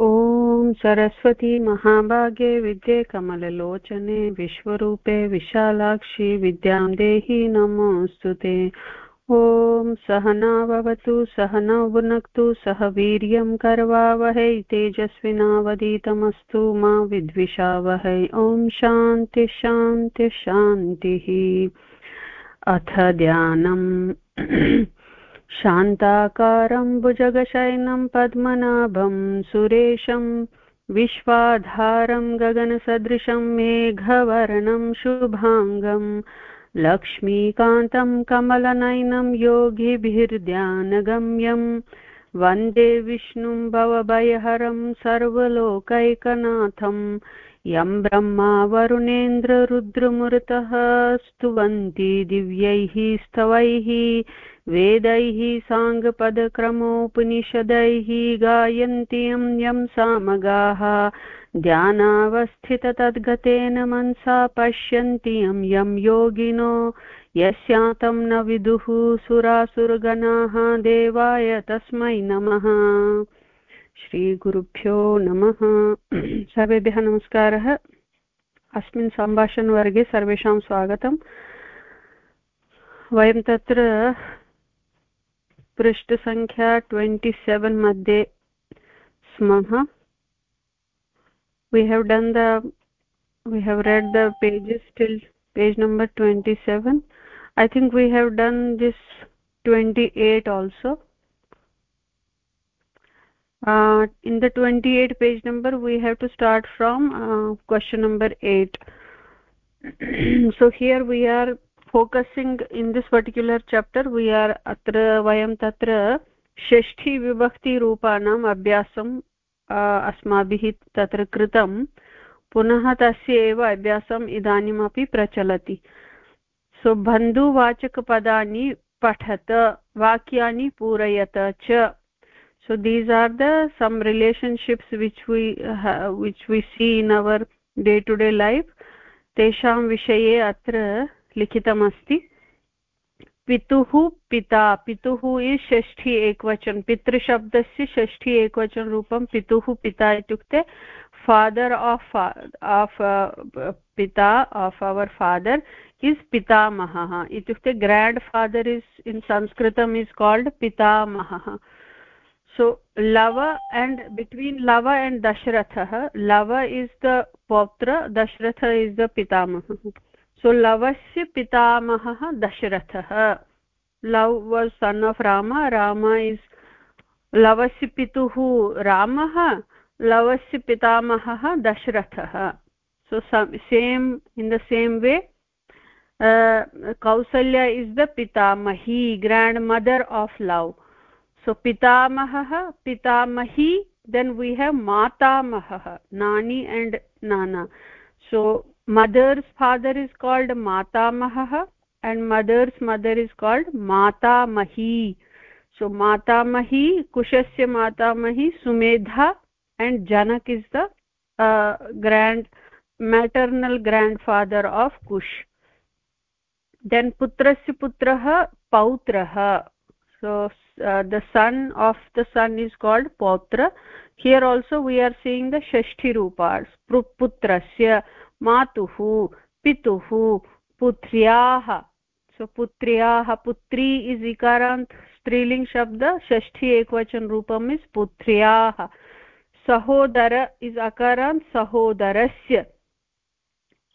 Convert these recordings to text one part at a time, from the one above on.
ॐ सरस्वती महाभागे विद्ये कमललोचने, विश्वरूपे विशालाक्षि विद्यां देहि नमोऽस्तु ते। ॐ सहना भवतु, सहनौ भुनक्तु सह वीर्यं करवावहै, तेजस्विनावधीतमस्तु मा विद्विषावहै। ॐ शान्ति शान्ति, शान्तिः। अथ ध्यानम्। शान्ताकारं भुजगशयनं पद्मनाभं सुरेशं विश्वाधारं गगनसदृशं मेघवर्णं शुभाङ्गम् लक्ष्मीकान्तं कमलनयनं योगिभिर्ध्यानगम्यं वंदे विष्णुं भवभयहरं सर्वलोकैकनाथं यं ब्रह्मा वरुणेन्द्ररुद्रमृतः स्तुवन्ति दिव्यैः स्तवैः वेदैः साङ्गपदक्रमोपनिषदैः गायन्तीं यं सामगाः। ध्यानावस्थिततद्गतेन मनसा पश्यन्तीं यं योगिनो। यस्यातं न विदुः सुरासुरगणाः देवाय तस्मै नमः। श्रीगुरुभ्यो नमः। सर्वेभ्यः नमस्कारः। अस्मिन् सम्भाषणवर्गे सर्वेषां स्वागतम्। वयं तत्र पृष्ठसङ्ख्या ट्वेण्टि सेवेन् मध्ये स्मः we have done the we have read the pages till page number 27 i think we have done this 28 also uh, in the 28 page number we have to start from uh, question number 8 so here we are focusing in this particular chapter we are atra vayam tatra षष्ठी विभक्तिरूपाणाम् अभ्यासम् अस्माभिः तत्र कृतं पुनः तस्य एव अभ्यासम् इदानीमपि प्रचलति सो बन्धुवाचकपदानि पठत वाक्यानि पूरयत च so these are the some relationships which we uh, which we see in our day to day life अत्र लिखितमस्ति। पितुः पिता, पितुः इस् षष्ठी एकवचन, पितृशब्दस्य षष्ठी एकवचनरूपं पितुः पिता इत्युक्ते फादर् आफ् आफ् पिता आफ् अवर् फादर् इस् पितामहः। इत्युक्ते ग्राण्ड् फादर् इस् इन् संस्कृतम् इस् काल्ड् पितामहः। So Lav and between Lav and दशरथः, लव इस् द पौत्र, दशरथ इस् द पितामहः। सो लवस्य पितामहः दशरथः Lav was son of Ram Ram is लवस्य पितुः रामः लवस्य पितामहः दशरथः so same in the same way Kausalya is the पितामही grand mother of Lav so पितामहः पितामही देन् वी हेव् मातामहः नानी and Nana so mother's father is called matamahah and mother's mother is called matamahi so matamahi kushasya matamahi sumedha and janak is the uh, grand maternal grandfather of kush. Then putrasya putrah pautrah so uh, the son of the son is called pautra. Here also we are seeing the shashti rupas putrasya मातुः पितुः पुत्र्याः। सो पुत्र्याः पुत्री is इकारान्त् स्त्रीलिङ्ग् शब्द, षष्ठी एकवचन रूपम् is पुत्र्याः। सहोदर इस् अकारान्त् सहोदरस्य।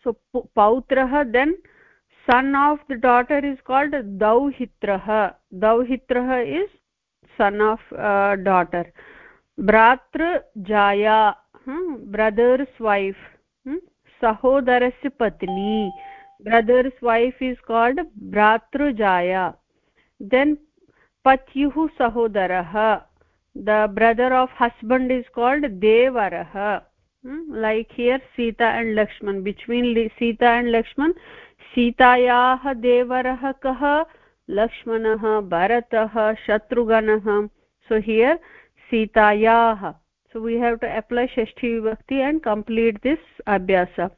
So पौत्रः then son of the daughter is called दौहित्रः। दौहित्रः इस् सन् आफ् डाटर् भ्रातृजाया ब्रदर्स् वैफ् सहोदरस्य पत्नी ब्रदर्स् वैफ् इस् काल्ड् भ्रातृजाया। देन् पत्युः सहोदरः। The brother of husband is called देवरः। Like here Sita and Lakshman. Between Sita and Lakshman, सीतायाः देवरः कः? लक्ष्मणः, भरतः, शत्रुघ्नः। सो हियर् सीतायाः। So we have to apply shashti vibhakti and complete this abhyasa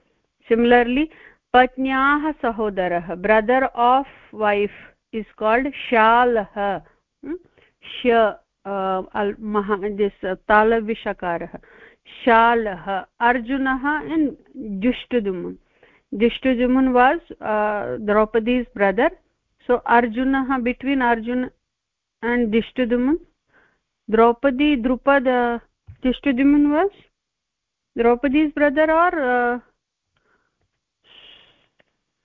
similarly patnyah sahodarah brother of wife is called shalah hmm? sh this तालविषकारः शालः अर्जुनः in जुष्टुदुमुन् जुष्टुदुमुन् was Draupadi's brother so arjunah between arjun and dishtudumun draupadi drupad uh, was draupadi's brother or uh,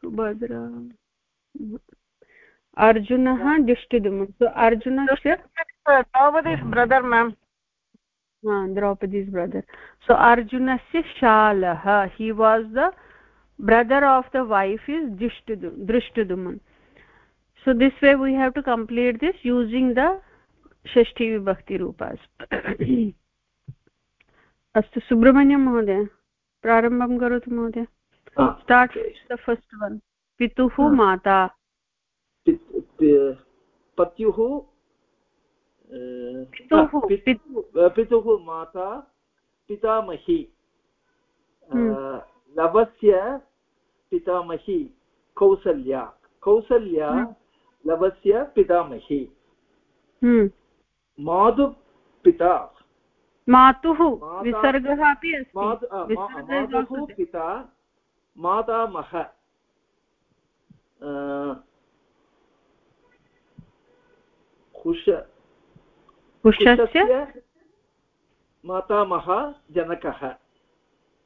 subhadra arjunah dishtudumun so arjunasya draupadi's brother ma'am uh, draupadi's brother so arjunasya shalah he was the brother of the wife is drishtudum drishtudumun so this way we have to complete this using the षष्ठी विभक्ति रूपास् अस्तु सुब्रह्मण्यं महोदय। प्रारम्भं करोतु महोदय। Start the first one पितुः माता। पत्युः पितुः माता पितामही। हम्म। लवस्य पितामही कौसल्या। कौसल्या हम्म। लवस्य पितामही। हम्म। मातुपिता मातुः विसर्गः अपि मातुः पिता मातामह कुशस्य मातामह जनकः।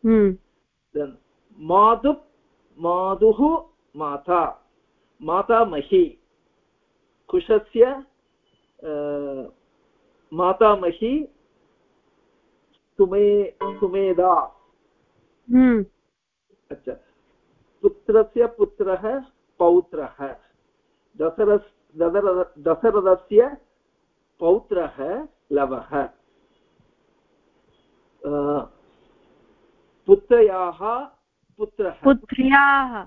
हम्म। मातु मातुः माता। मातामही कुशस्य मातामही सुमे सुमेधा। हम्म। अच्छा। पुत्रस्य पुत्रः पौत्रः। दशरथ दशरथस्य पौत्रः लवः। पुत्रयाः पुत्रः। पुत्र्याः।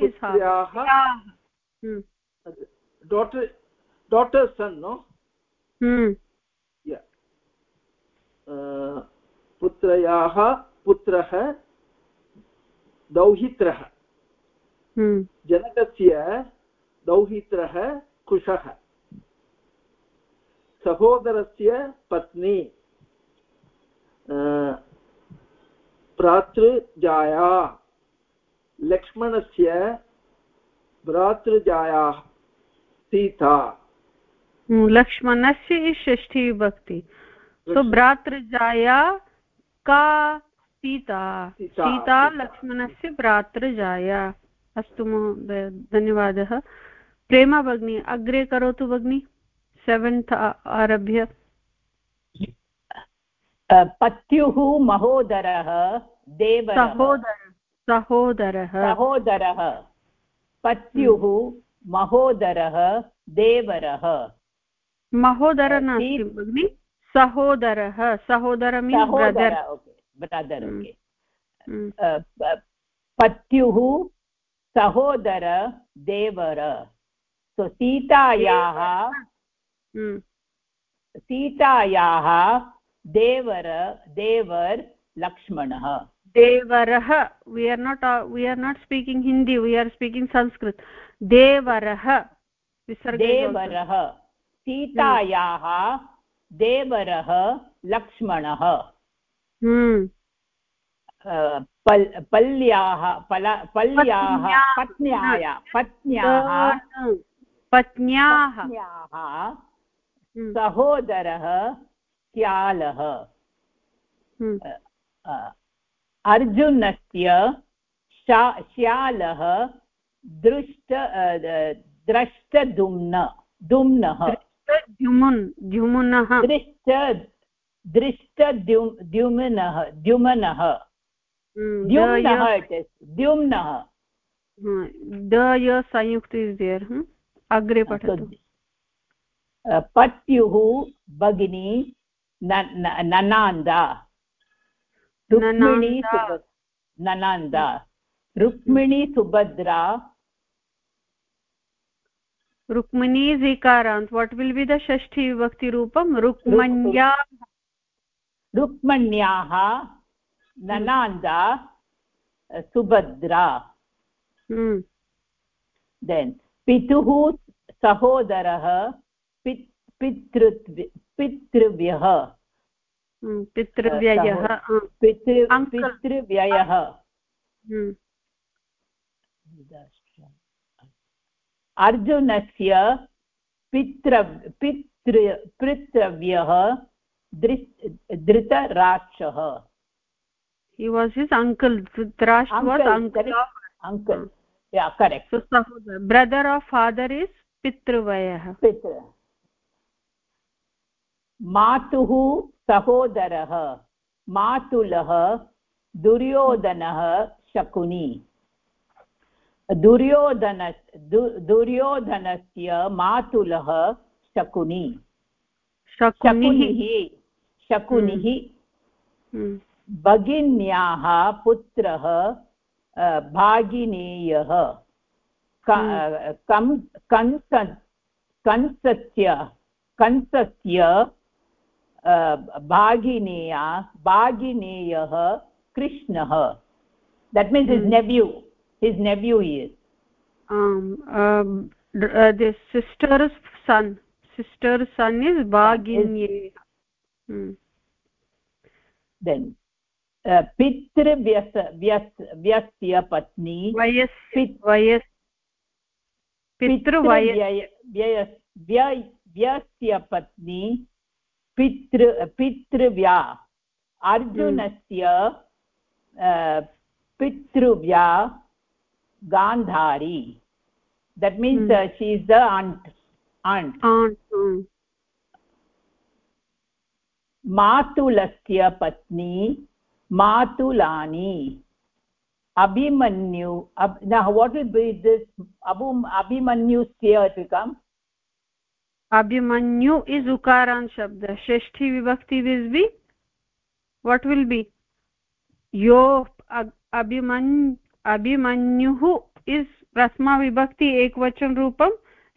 पुत्र्याः। daughter daughter's son no? Hmm. Yeah. Uh, पुत्रयाः पुत्रः दौहित्रः जनकस्य दौहित्रः कुशः सहोदरस्य पत्नी भ्रातृजाया लक्ष्मणस्य भ्रातृजाया सीता लक्ष्मणस्य षष्ठी विभक्ति। सो भ्रातृजाया का सीता? सीता लक्ष्मणस्य भ्रातृजाया। अस्तु महोदय धन्यवादः। प्रेमा भगिनी अग्रे करोतु भगिनी। सेवेन्त् आरभ्य। पत्युः महोदरः देवः सहोदर सहोदरः। सहोदरः। पत्युः महोदरः देवरः। महोदर नास्ति भगिनि? सहोदरः। सहोदर ब्रदर् ब्रदर् पत्युः सहोदर देवर। सो सीतायाः हम्म। सीतायाः देवर देवर् लक्ष्मणः। देवरः। We are not we are not speaking Hindi we are speaking Sanskrit देवरः। देवरः। सीतायाः देवरः लक्ष्मणः। हम्म। पल् पल्याः पल पल्याः पत्न्याः। पत्न्याः। पत्न्याः। हम्म। सहोदरः श्यालः हम्म। अर्जुनस्य श्यालः दृष्ट द्रष्टदुम्न दुम्नः। द्युमुन् द्युमुनः। दृष्ट दृष्टद्युम्नः द्युमनः हम्म, द्युम्नः द्युम्नः। द संयुक्त इस् देयर् अग्रे पठतु। पत्युः भगिनी ननान्दा। रुक्मिणी ननान्दा। रुक्मिणी सुभद्रा रुक्मिणी इस् इकारान्त् वाट् विल् बि द षष्ठी विभक्तिरूपं रुक्मण्या रुक्मण्याः ननान्दा सुभद्रा। देन् पितुः सहोदरः पित् पितृ पितृव्यः। हम्म, पितृव्ययः पितृ पितृव्ययः। हम्म, अर्जुनस्य पितृ पितृ पितृव्यः धृतराक्षः uncle uncle brother of father is पितृवयः मातुः सहोदरः मातुलः दुर्योधनः शकुनी दुर्योधन दु- दुर्योधनस्य मातुलः शकुनी। शकुनिः। शकुनिः हम्म, भगिन्याः पुत्रः भागिनेयः। क- कं- कंस कंसस्य कंसस्य भागिनेया भागिनेयः कृष्णः। That means his Hmm. Nephew his nephew is um um uh, this sister's son sister's son is bhaginye hmm. Then पितृव्यस व्यस् व्यस्य पत्नी vayas पित् vayas pitruvayas पितृव्यय व्ययस् व्यय- व्यस्य पत्नी पितृ अर्जुनस्य पितृव्या Gandhari that means Hmm. She is the aunt aunt aunt aunt hmm. मातुलस्य पत्नी मातुलानी Abhimanyu what will be this Abu Abhimanyu here come abhimanyu is ukaran shabda shashti vibhakti will be what will be yo Ab- abhiman अभिमन्युः is प्रथमाविभक्ति एकवचन रूपं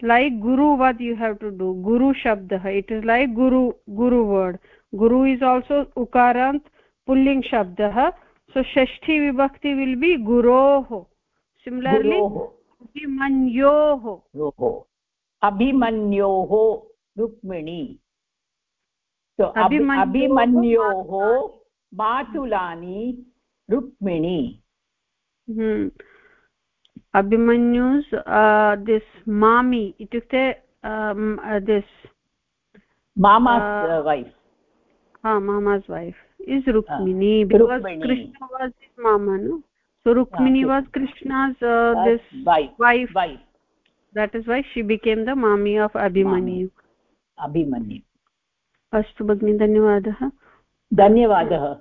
like गुरु वत् यु have to do गुरु शब्दः it is like Guru Guru word Guru is also उकारान्त् pulling शब्दः सो षष्ठी विभक्ति will be गुरोः। Similarly अभिमन्योः। अभिमन्योः रुक्मिणी। अभिमन्योः मातुलानि रुक्मिणी। हम्म। अभिमन्युस् दिस् मामि इत्युक्ते this mama's wife is Rukmini because Krishna was this mama नु so Rukmini was Krishna's this wife that is why she became the mami of Abhimanyu. Abhimanyu. अस्तु भगिनि धन्यवादः. धन्यवादः.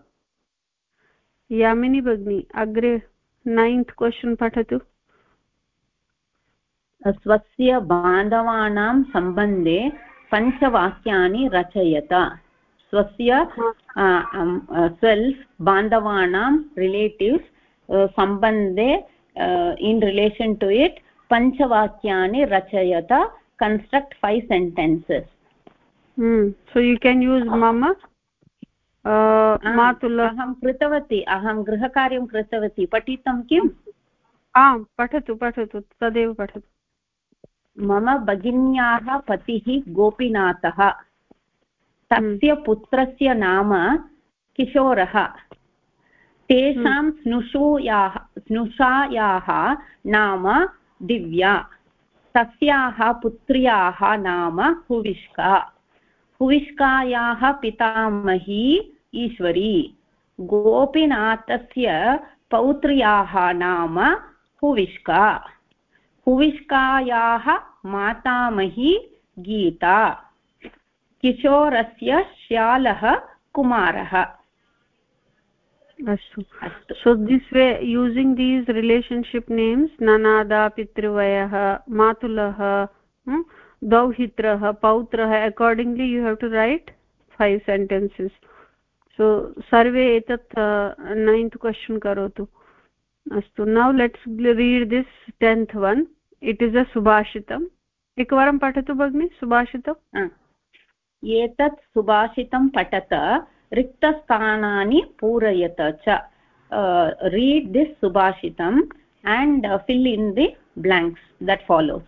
यामिनी भगिनी अग्रे नैन्त् क्वशन् पठतु। स्वस्य बान्धवानां सम्बन्धे पञ्चवाक्यानि रचयत। स्वस्य सेल्फ् बान्धवानां रिलेटिव्स् सम्बन्धे इन् रिलेशन् टु इट् पञ्चवाक्यानि रचयत। Construct five sentences hmm. so you can use mama matula अहं कृतवती अहं गृहकार्यं कृतवती। पठितं किम् आम् पठतु पठतु तदेव पठतु। मम भगिन्याः पतिः गोपीनाथः। तस्य पुत्रस्य नाम किशोरः। तेषां स्नुषूयाः स्नुषायाः नाम दिव्या। तस्याः पुत्र्याः नाम हुविष्का। हुविष्कायाः पितामही ईश्वरी गोपीनाथस्य पौत्र्याः नाम हुविष्का। हुविष्कायाः मातामही गीता। किशोरस्य श्यालः कुमारः। अस्तु। So this way using these relationship names ननादा पितृवयः मातुलः दौहित्रः पौत्रः accordingly you have to write five sentences sarve etat uh, ninth question karotu astu now let's read this 10th one it is a subhashitam एकवारं पठतु भगिनि सुभाषितम् एतत् सुभाषितं पठत रिक्तस्थानानि पूरयत च रीड् दिस् सुभाषितम् and uh, fill in the blanks that follows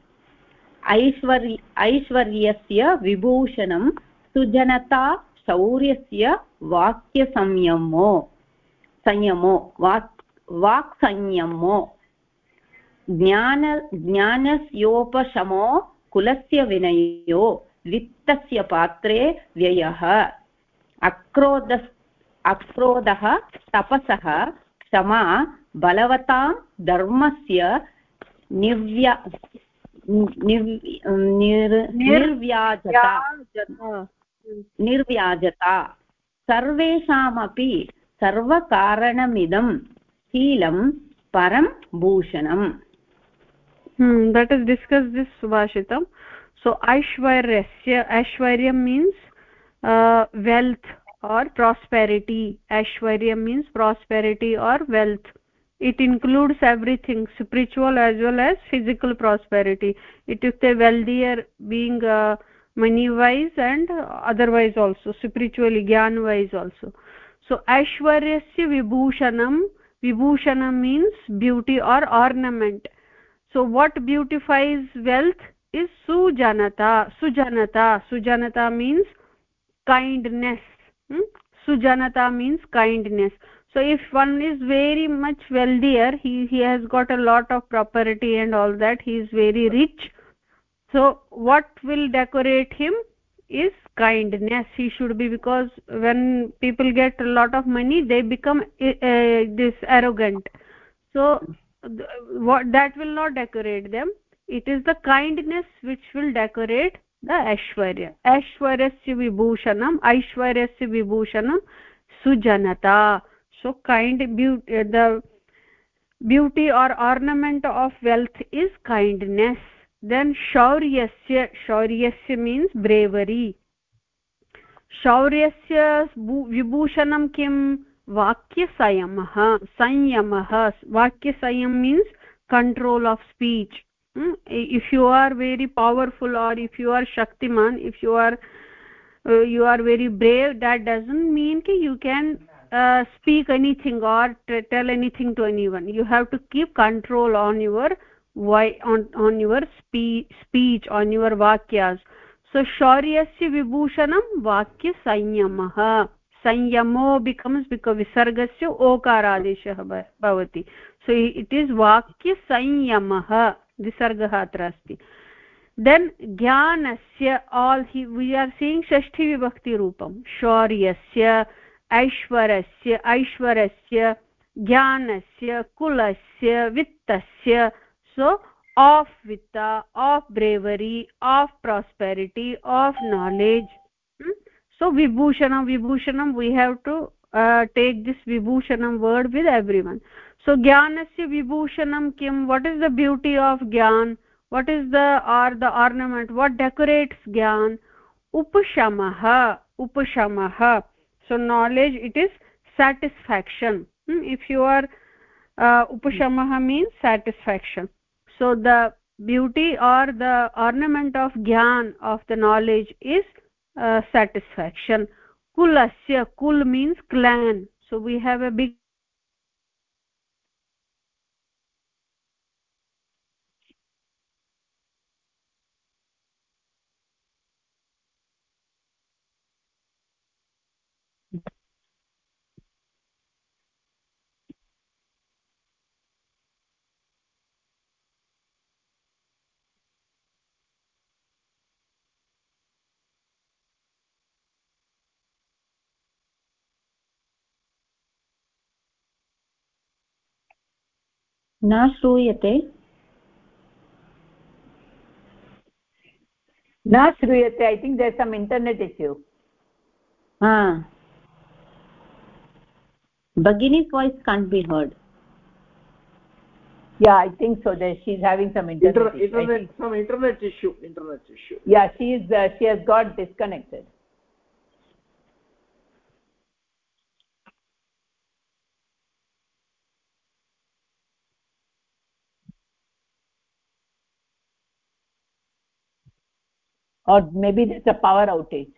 ऐश्वर्यस्य विभूषणं सुजनता शौर्यस्य वाक्यसंयमो। संयमो वाक् वाक्संयमो। ज्ञान ज्ञानस्योपशमो कुलस्य विनयो वित्तस्य पात्रे व्ययः। अक्रोध अक्रोधः तपसः क्षमा बलवतां धर्मस्य निव्या निर्व्याजता। निर्व्याजता सर्वेषामपि सर्वकारणमिदं शीलं परं भूषणम् hmm, that is discussed this subhashitam so aishwaryasya aishwarya means uh, or prosperity aishwarya means prosperity or wealth it includes everything spiritual as well as physical prosperity it is a wealthier being uh, money wise and otherwise also spiritually gyan wise also. So aishwaryasya vibhushanam vibhushanam means beauty or ornament. So what beautifies wealth is sujanata sujanata. Sujanata means kindness. Hmm? sujanata means kindness. So if one is very much wealthier he he has got a lot of property and all that he is very rich so what will decorate him is kindness. He should be because when people get a lot of money they become uh, this arrogant. So what that will not decorate them. It is the kindness which will decorate the aishwarya. Aishwaryasya vibhushanam aishwaryasya vibhushanam sujanata. So kind beauty the beauty or ornament of wealth is kindness then shauryasya shauryasya means bravery शौर्यस्य विभूषणं किं वाक्यसंयमः संयमः वाक्यसंयम means control of speech hmm? if you are very powerful or if you are shaktiman if you are uh, you are very brave that doesn't mean that you can uh, speak anything or tell anything to anyone you have to keep control your on on your spe, speech, on your vakyas. So shauryasya vibhushanam vakya sanyamah संयमो becomes because विसर्गस्य ओकारादेशः भवति so it is वाक्यसंयमः विसर्गः अत्र अस्ति then ज्ञानस्य all हि वि आर् seeing षष्ठीविभक्तिरूपं शौर्यस्य ऐश्वरस्य ऐश्वरस्य ज्ञानस्य कुलस्य वित्तस्य सो आफ् वित्त of bravery of prosperity of knowledge so vibhushanam vibhushanam we have to uh, take this vibhushanam word with everyone so jnanasya vibhushanam kim what is the beauty of gyan what is the or the ornament what decorates gyan upashamah upashamah so knowledge it is satisfaction hmm? if you are uh, upashamah means satisfaction so the beauty or the ornament of gyan of the knowledge is uh, satisfaction. Kulasya kul means clan. So we have a big न श्रूयते न श्रूयते I think there some internet issue Bagini's voice can't be heard. Yeah, I think so. That she's having some internet, Inter issue. internet some internet issue. Internet issue. Yeah, she's uh, she has got disconnected. Or maybe there's a power outage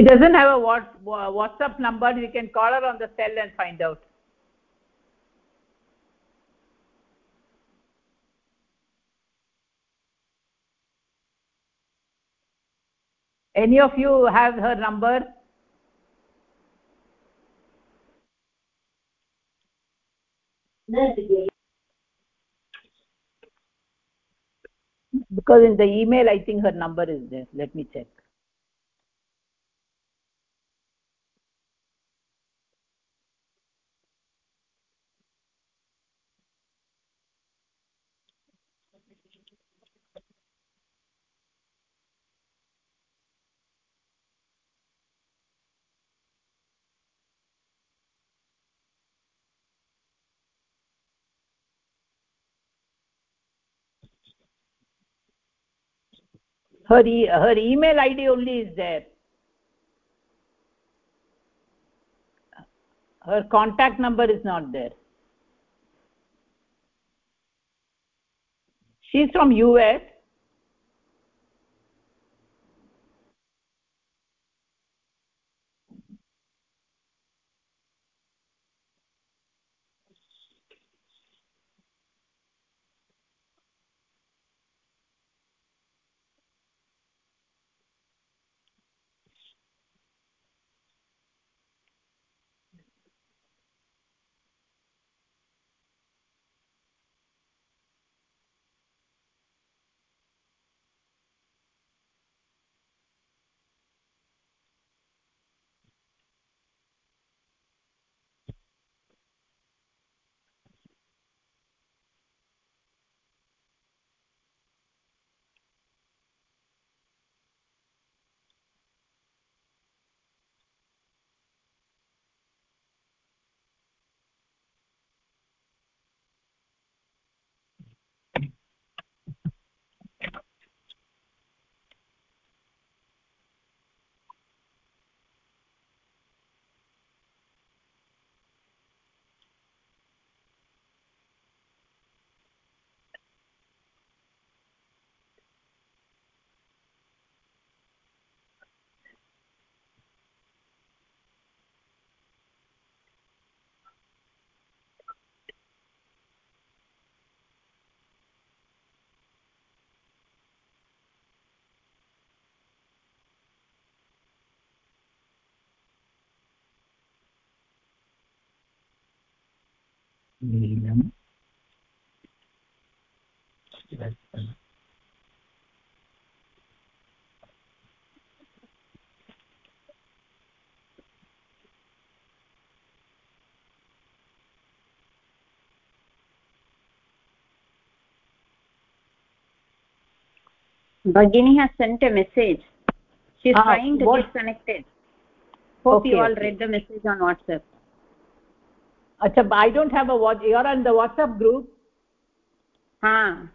she doesn't have a whatsapp number. We can call her on the cell and find out. Any of you have her number? Because in the email i think her number is there. Let me check her e her email id only is there. Her contact number is not there. She's from us नीलम् Bhagini has sent a message. She's Ah, trying to what? get connected. Hope Okay, you all okay. read the message on WhatsApp. Acha, i don't have a what you're on the whatsapp group Ha.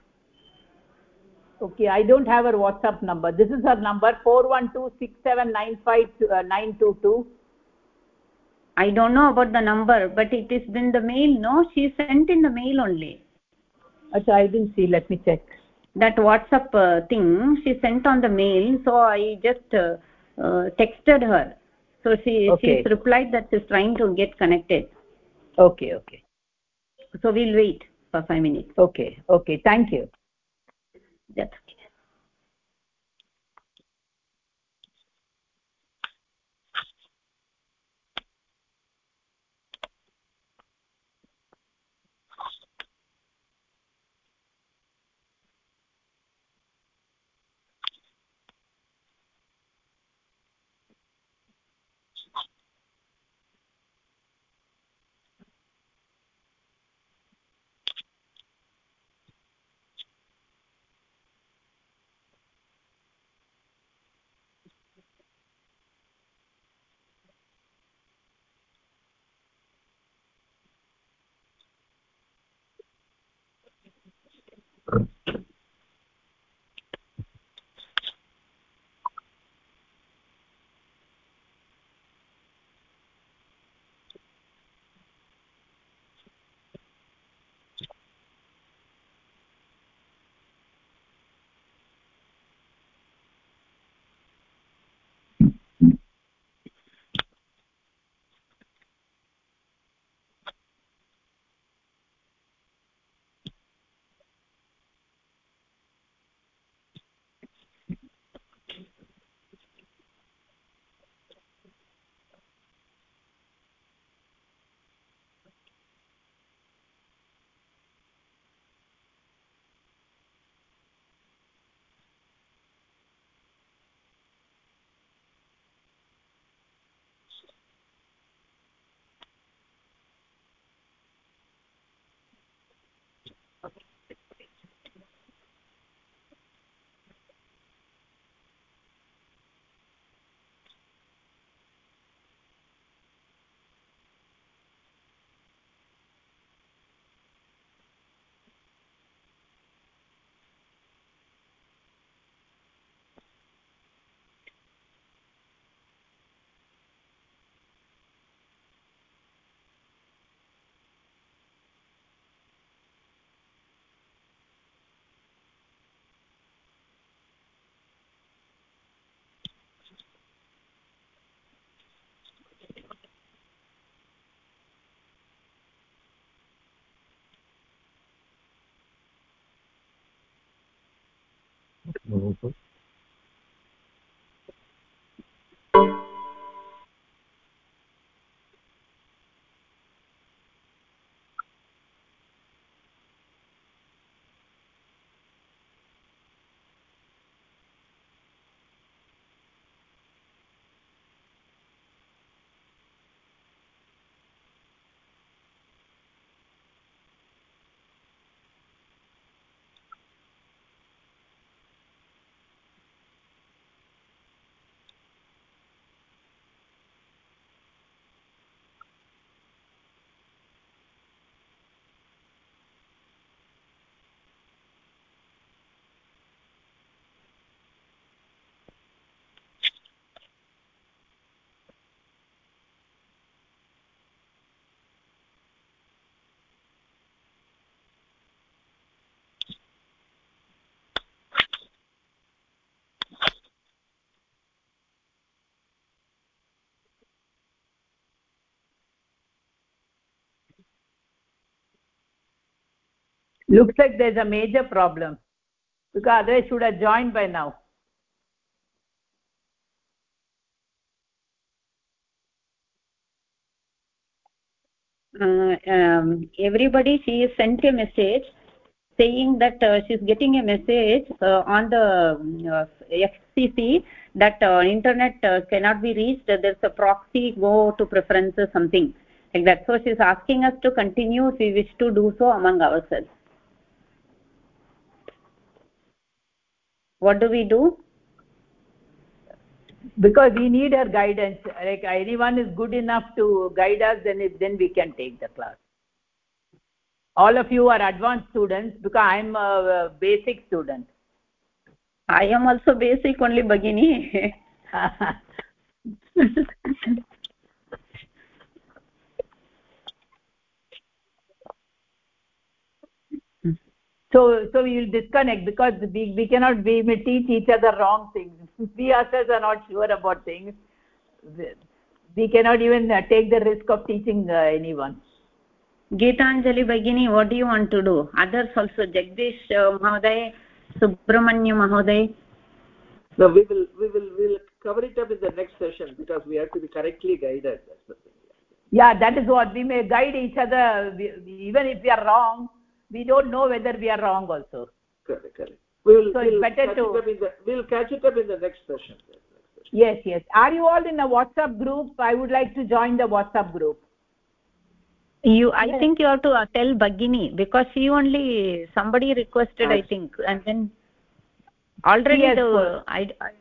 okay i don't have her whatsapp number this is her number 4126795922 I don't know about the number, but it is in the mail, no? She sent in the mail only. Acha, i didn't see let me check That WhatsApp uh, thing, she sent on the mail, so I just uh, uh, texted her. So she Okay. she's replied that she's trying to get connected. Okay okay. So we'll wait for five minutes. okay okay. Thank you. That's okay. Looks like there's a major problem. Because otherwise should have joined by now. Uh, um, everybody she sent a message saying that uh, she's getting a message uh, on the uh, FCC that uh, internet uh, cannot be reached. There's a proxy go to preferences something. Like that so she's asking us to continue if we wish to do so among ourselves what do we do? Because we need her guidance. Like anyone is good enough to guide us then it, then we can take the class. All of you are advanced students because i am a basic student. I am also basic only bagini so so we will disconnect because we, we cannot we may teach each other wrong things. We ourselves are not sure about things. We cannot even uh, take the risk of teaching uh, anyone. Geetanjali bagini what do you want to do? Others also jagdish uh, mahoday subramanya mahoday no we will we will we will cover it up in the next session because we have to be correctly guided. That's the thing yeah that is what we may guide each other we, even if we are wrong we don't know whether we are wrong also. Correct correct. We will so we'll it's better catch to it up in the we'll catch it up in the next session. Yes yes are you all in a whatsapp group? I would like to join the whatsapp group. You i yes. think you have to uh, tell bagini because she only somebody requested i think and then already yes, the I, I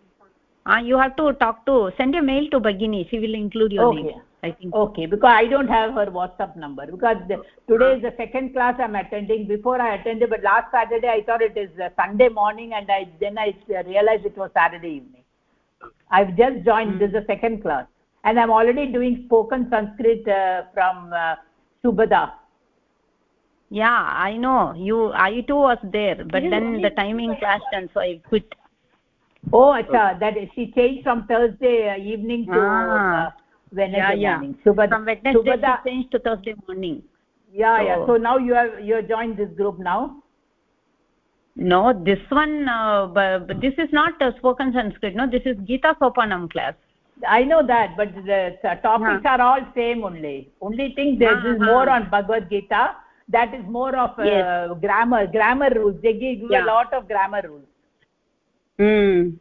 uh, you have to talk to send a mail to bagini she will include your okay. name i think okay because i don't have her whatsapp number because the, today is the second class i'm attending. Before i attended but last saturday i thought it is sunday morning and i then i realized it was saturday evening. I've just joined. Mm. this is the second class. And i'm already doing spoken sanskrit uh, from uh, subhada. Yeah i know. You i too was there but then the timing clashed and so i quit. Oh acha that is, she changed from thursday evening to ah. uh, wednesday yeah, yeah. morning subhada from wednesday subhada, to thursday morning yeah so, yeah so now you have you have joined this group now no this one uh, but, this is not uh, spoken sanskrit no this is gita sopanam class i know that but the, topics yeah. are all same only only thing there is more on bhagavad gita that is more of uh, yes. grammar grammar rules they give yeah. a lot of grammar rules mm.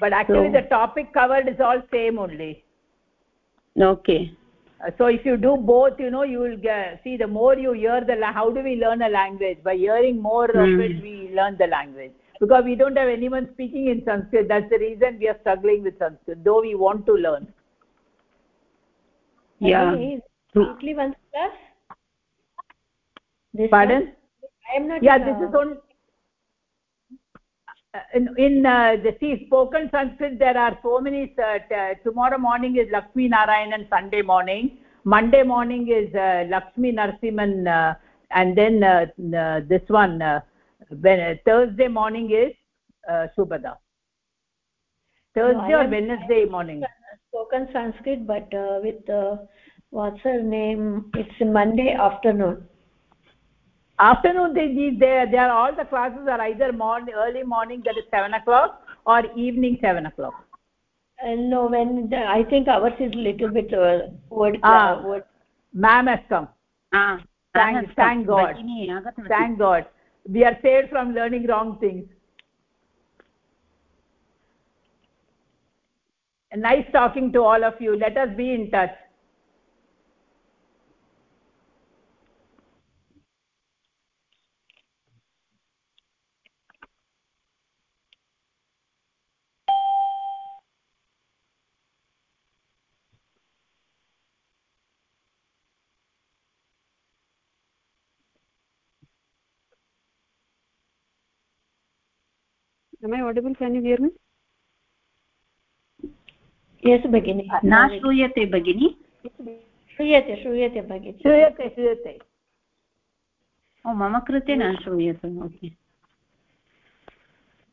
but actually so. the topic covered is all same only okay. Uh, so if you do both you know you will get, see the more you hear the how do we learn a language? By hearing more mm. of it we learn the language. Because we don't have anyone speaking in sanskrit. That's the reason we are struggling with sanskrit though we want to learn. Yeah. Weekly once class? This pardon? one? i am not yeah this is on in, in uh, the see spoken sanskrit there are so many uh, tomorrow morning is lakshmi narayanan sunday morning. Monday morning is uh, lakshmi narsiman uh, and then uh, uh, this one when thursday morning is uh, subhada thursday no, or wednesday morning. spoken sanskrit but uh, with uh, what's her name? It's monday afternoon afternoon they they they are all the classes are either morning early morning that is 7 o'clock or evening 7 o'clock. Uh, no when the, i think ours is a little bit uh, word ah, word ma'am has come. Ah thank, thank god. Thank god. We are saved from learning wrong things. Nice talking to all of you. Let us be in touch am i audible can you hear me yes bagini न श्रूयते भगिनि श्रूयते श्रूयते भगिनि श्रूयते श्रूयते ओ मम कृते न श्रूयते ओके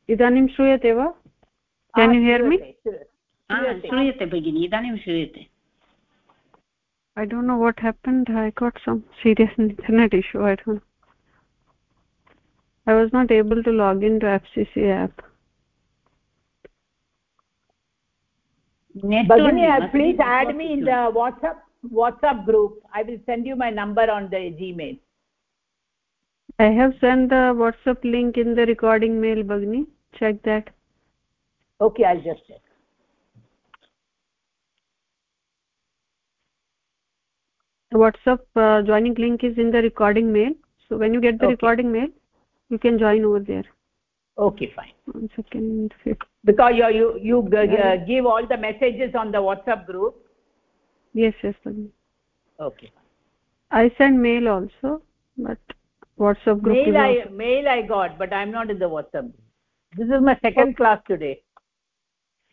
इदानीं श्रूयते वा केन् यु हियर् मी श्रूयते भगिनि इदानीं श्रूयते I don't know what happened. I got some serious internet issue. I don't know. I was not able to log into FCC app. Bagini, please add me in the WhatsApp WhatsApp group. I will send you my number on the Gmail. I have sent the WhatsApp link in the recording mail, Bagni. Check that. Okay, I'll just check. whatsapp uh, joining link is in the recording mail so when you get the okay. recording mail you can join over there. Okay fine. One second. Because you you you uh, give all the messages on the whatsapp group? Yes yes okay. I send mail also but whatsapp group mail i also... mail i got but i'm not in the whatsapp this is my second okay. class today.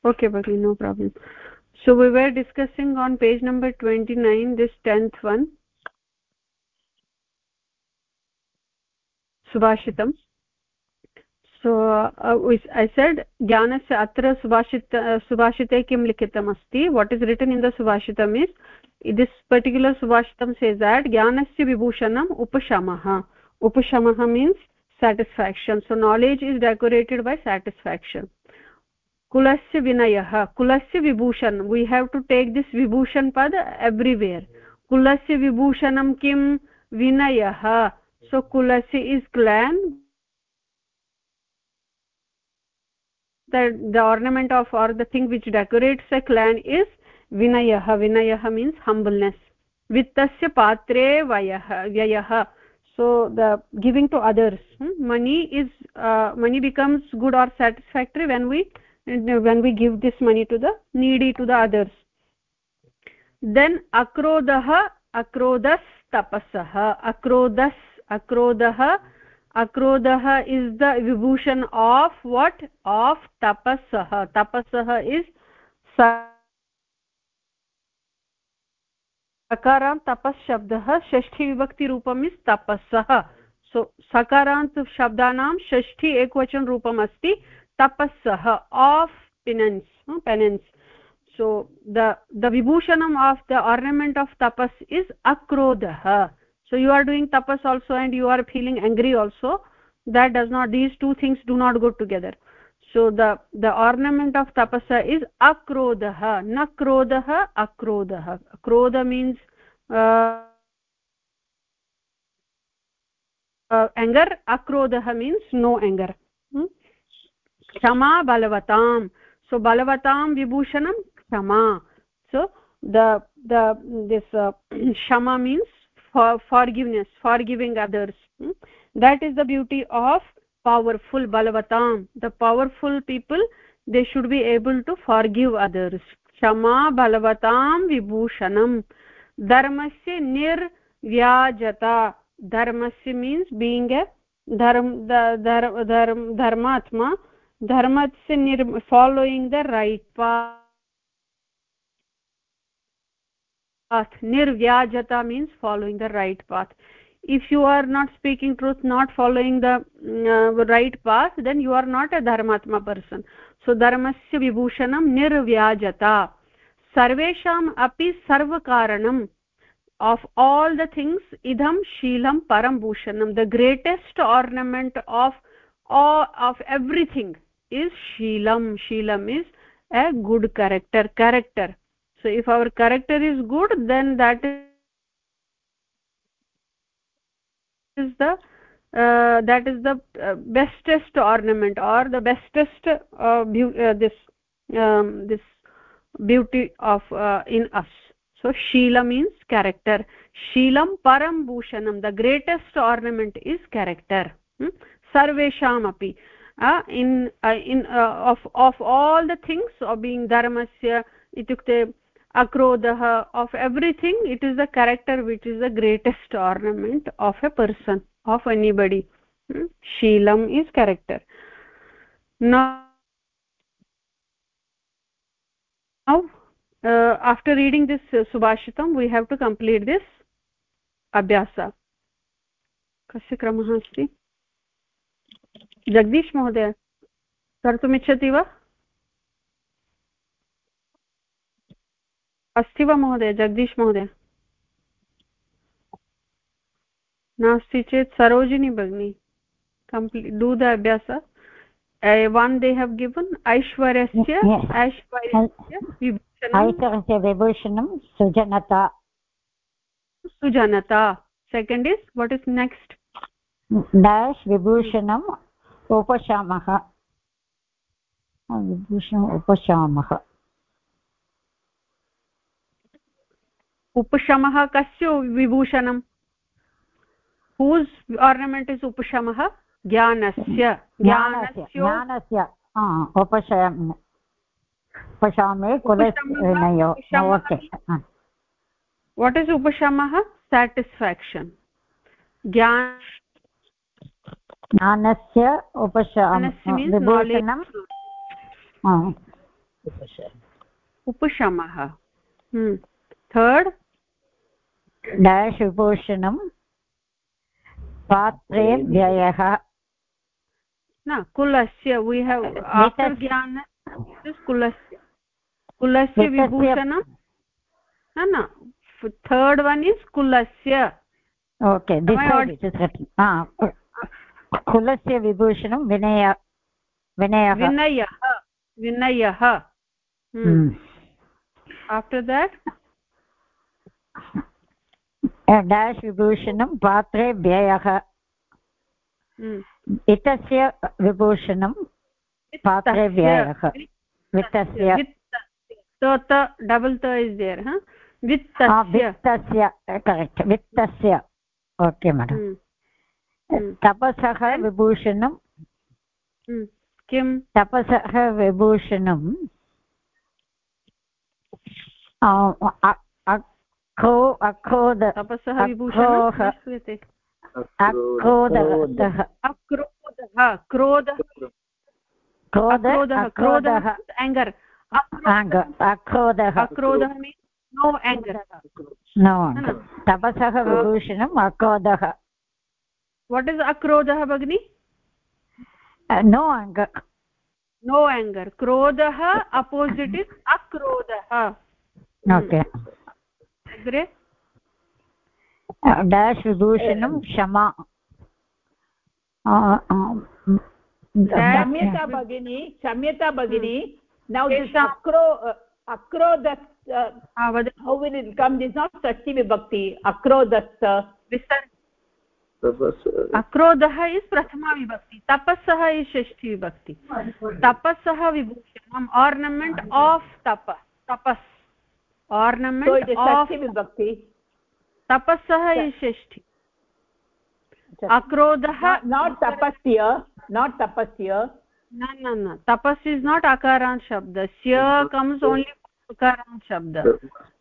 Okay but no problem. So we were discussing on page number 29 this 10th one uh, i said jnanasya atra subhashit uh, subhashite kim likitam asti what is written in the subhashitam is this particular subhashitam says that jnanasya vibhushanam upashamah upashamah means satisfaction so knowledge is decorated by satisfaction कुलस्य विनयः कुलस्य Vibhushan we have to take this Vibhushan पद everywhere कुलस्य विभूषणं किं विनयः so कुलस्य is clan the ornament of or the thing which decorates a clan is vinayah vinayah means humbleness vittasya patre vayah vyayah so the giving to others hmm? money is uh, money becomes good or satisfactory when we when we give this money to the needy to the others then akrodah akrodas tapasah akrodas akrodah akrodah is the vibhushan of what of tapasah tapasah is सकारान्त तपस् शब्दः षष्ठीविभक्तिरूपम् is तपस्सः सो सकारान्त शब्दानां षष्ठी एकवचनरूपम् अस्ति of penance no? penance so the the vibhushanam of the ornament of tapas is akrodah so you are doing tapas also and you are feeling angry also that does not these two things do not go together so the the ornament of tapasa is akrodah na krodah akrodah krodha means uh, uh, anger akrodah means no anger hmm? क्षमा बलवतां so balavatam vibhushanam kshama so the the this uh, shama means for forgiveness forgiving others hmm? that is the beauty of powerful balavatam the powerful people they should be able to forgive others kshama balavatam vibhushanam dharmasya nirvyajata dharmasya means being a dharm the dharm dharmatma dharmasya nir following the right path nirvyajata means following the right path if you are not speaking truth not following the uh, right path then you are not a dharmatma person so dharmasya vibhushanam nirvyajata sarvesham api sarvakaranam of all the things idam shilam param bhushanam the greatest ornament of all of everything is sheelam sheelam is a good character character so if our character is good then that is the uh, that is the uh, bestest ornament or the bestest uh, uh, this um, this beauty of uh, in us. So shila means character. Sheelam param bhushanam the greatest ornament is character. Hmm? sarvesham api. Uh, in uh, in uh, of of all the things of being dharmasya itukte akrodah of everything it is the character which is the greatest ornament of a person of anybody hmm? sheelam is character now now uh, after reading this uh, subhashitam we have to complete this abhyasa कस्य क्रमः अस्ति जगदीश महोदय कर्तुमिच्छति वा अस्ति वा महोदय? जगदीश महोदय? नास्ति चेत् सरोजिनी भगिनी। कम्प्लीट् डू द अभ्यास वन् दे हेव् गिवन् ऐश्वर्यस्य ऐश्वर्यस्य विभूषणं सुजनता। सुजनता। Second is what is next dash विभूषणम् उपशामः। विभूषणम् उपशामः। उपशमः कस्य विभूषणं हूस् आर्नमेण्ट् इस् उपशमः? ज्ञानस्य. ज्ञानस्य उपशम उपशामे वाट् इस् उपशमः साटिस्फाक्षन् ज्ञान ज्ञानस्य उपशमनं उपशमः. थर्ड् डाश् विभूषणं पात्रे व्ययः न कुलस्य वी हेव् आफ्टर् ज्ञान कुलस्य कुलस्य विभूषणं न न थर्ड् वन् इस् कुलस्य ओके कुलस्य विभूषणं विनय विनयः विनयः विनयः आफ्टर् देट् डाश् विभूषणं पात्रे व्ययः वित्तस्य विभूषणं पात्रे व्ययः वित्तस्य। डबल् त इस् देर् वित्तस्य। करेक्ट् वित्तस्य। ओके मेडम् तपसः विभूषणं किं तपसः विभूषणं अखो अखोद तपसः विभूषणः अक्रोधः अक्रोधः क्रोधः। क्रोधः क्रोधः एङ्गर् अक्रोधः। अक्रोधः नो एङ्गर् नो? तपसः विभूषणम् अक्रोधः। वाट् इस् अक्रोधः भगिनि? नो अङ्गर् नो एङ्गर् क्रोधः अपोसिट् इस् अक्रोधः। ओके अग्रे? डाश् विभूषणं क्षमा। क्षम्यता भगिनी क्षम्यता भगिनी। नौ अक्रो अक्रोदत् how will it come is not षष्टि विभक्ति अक्रोदत् अक्रोधः इस् प्रथमा विभक्ति तपसः इस् षष्ठी विभक्ति तपसः विभूषणम् आर्नमेण्ट् आफ् तप तपस्। Ornament so of vibhakti tapasah is shashti akrodah not tapasya not tapasya no no no tapas is not akarant shabd sya comes only akarant shabd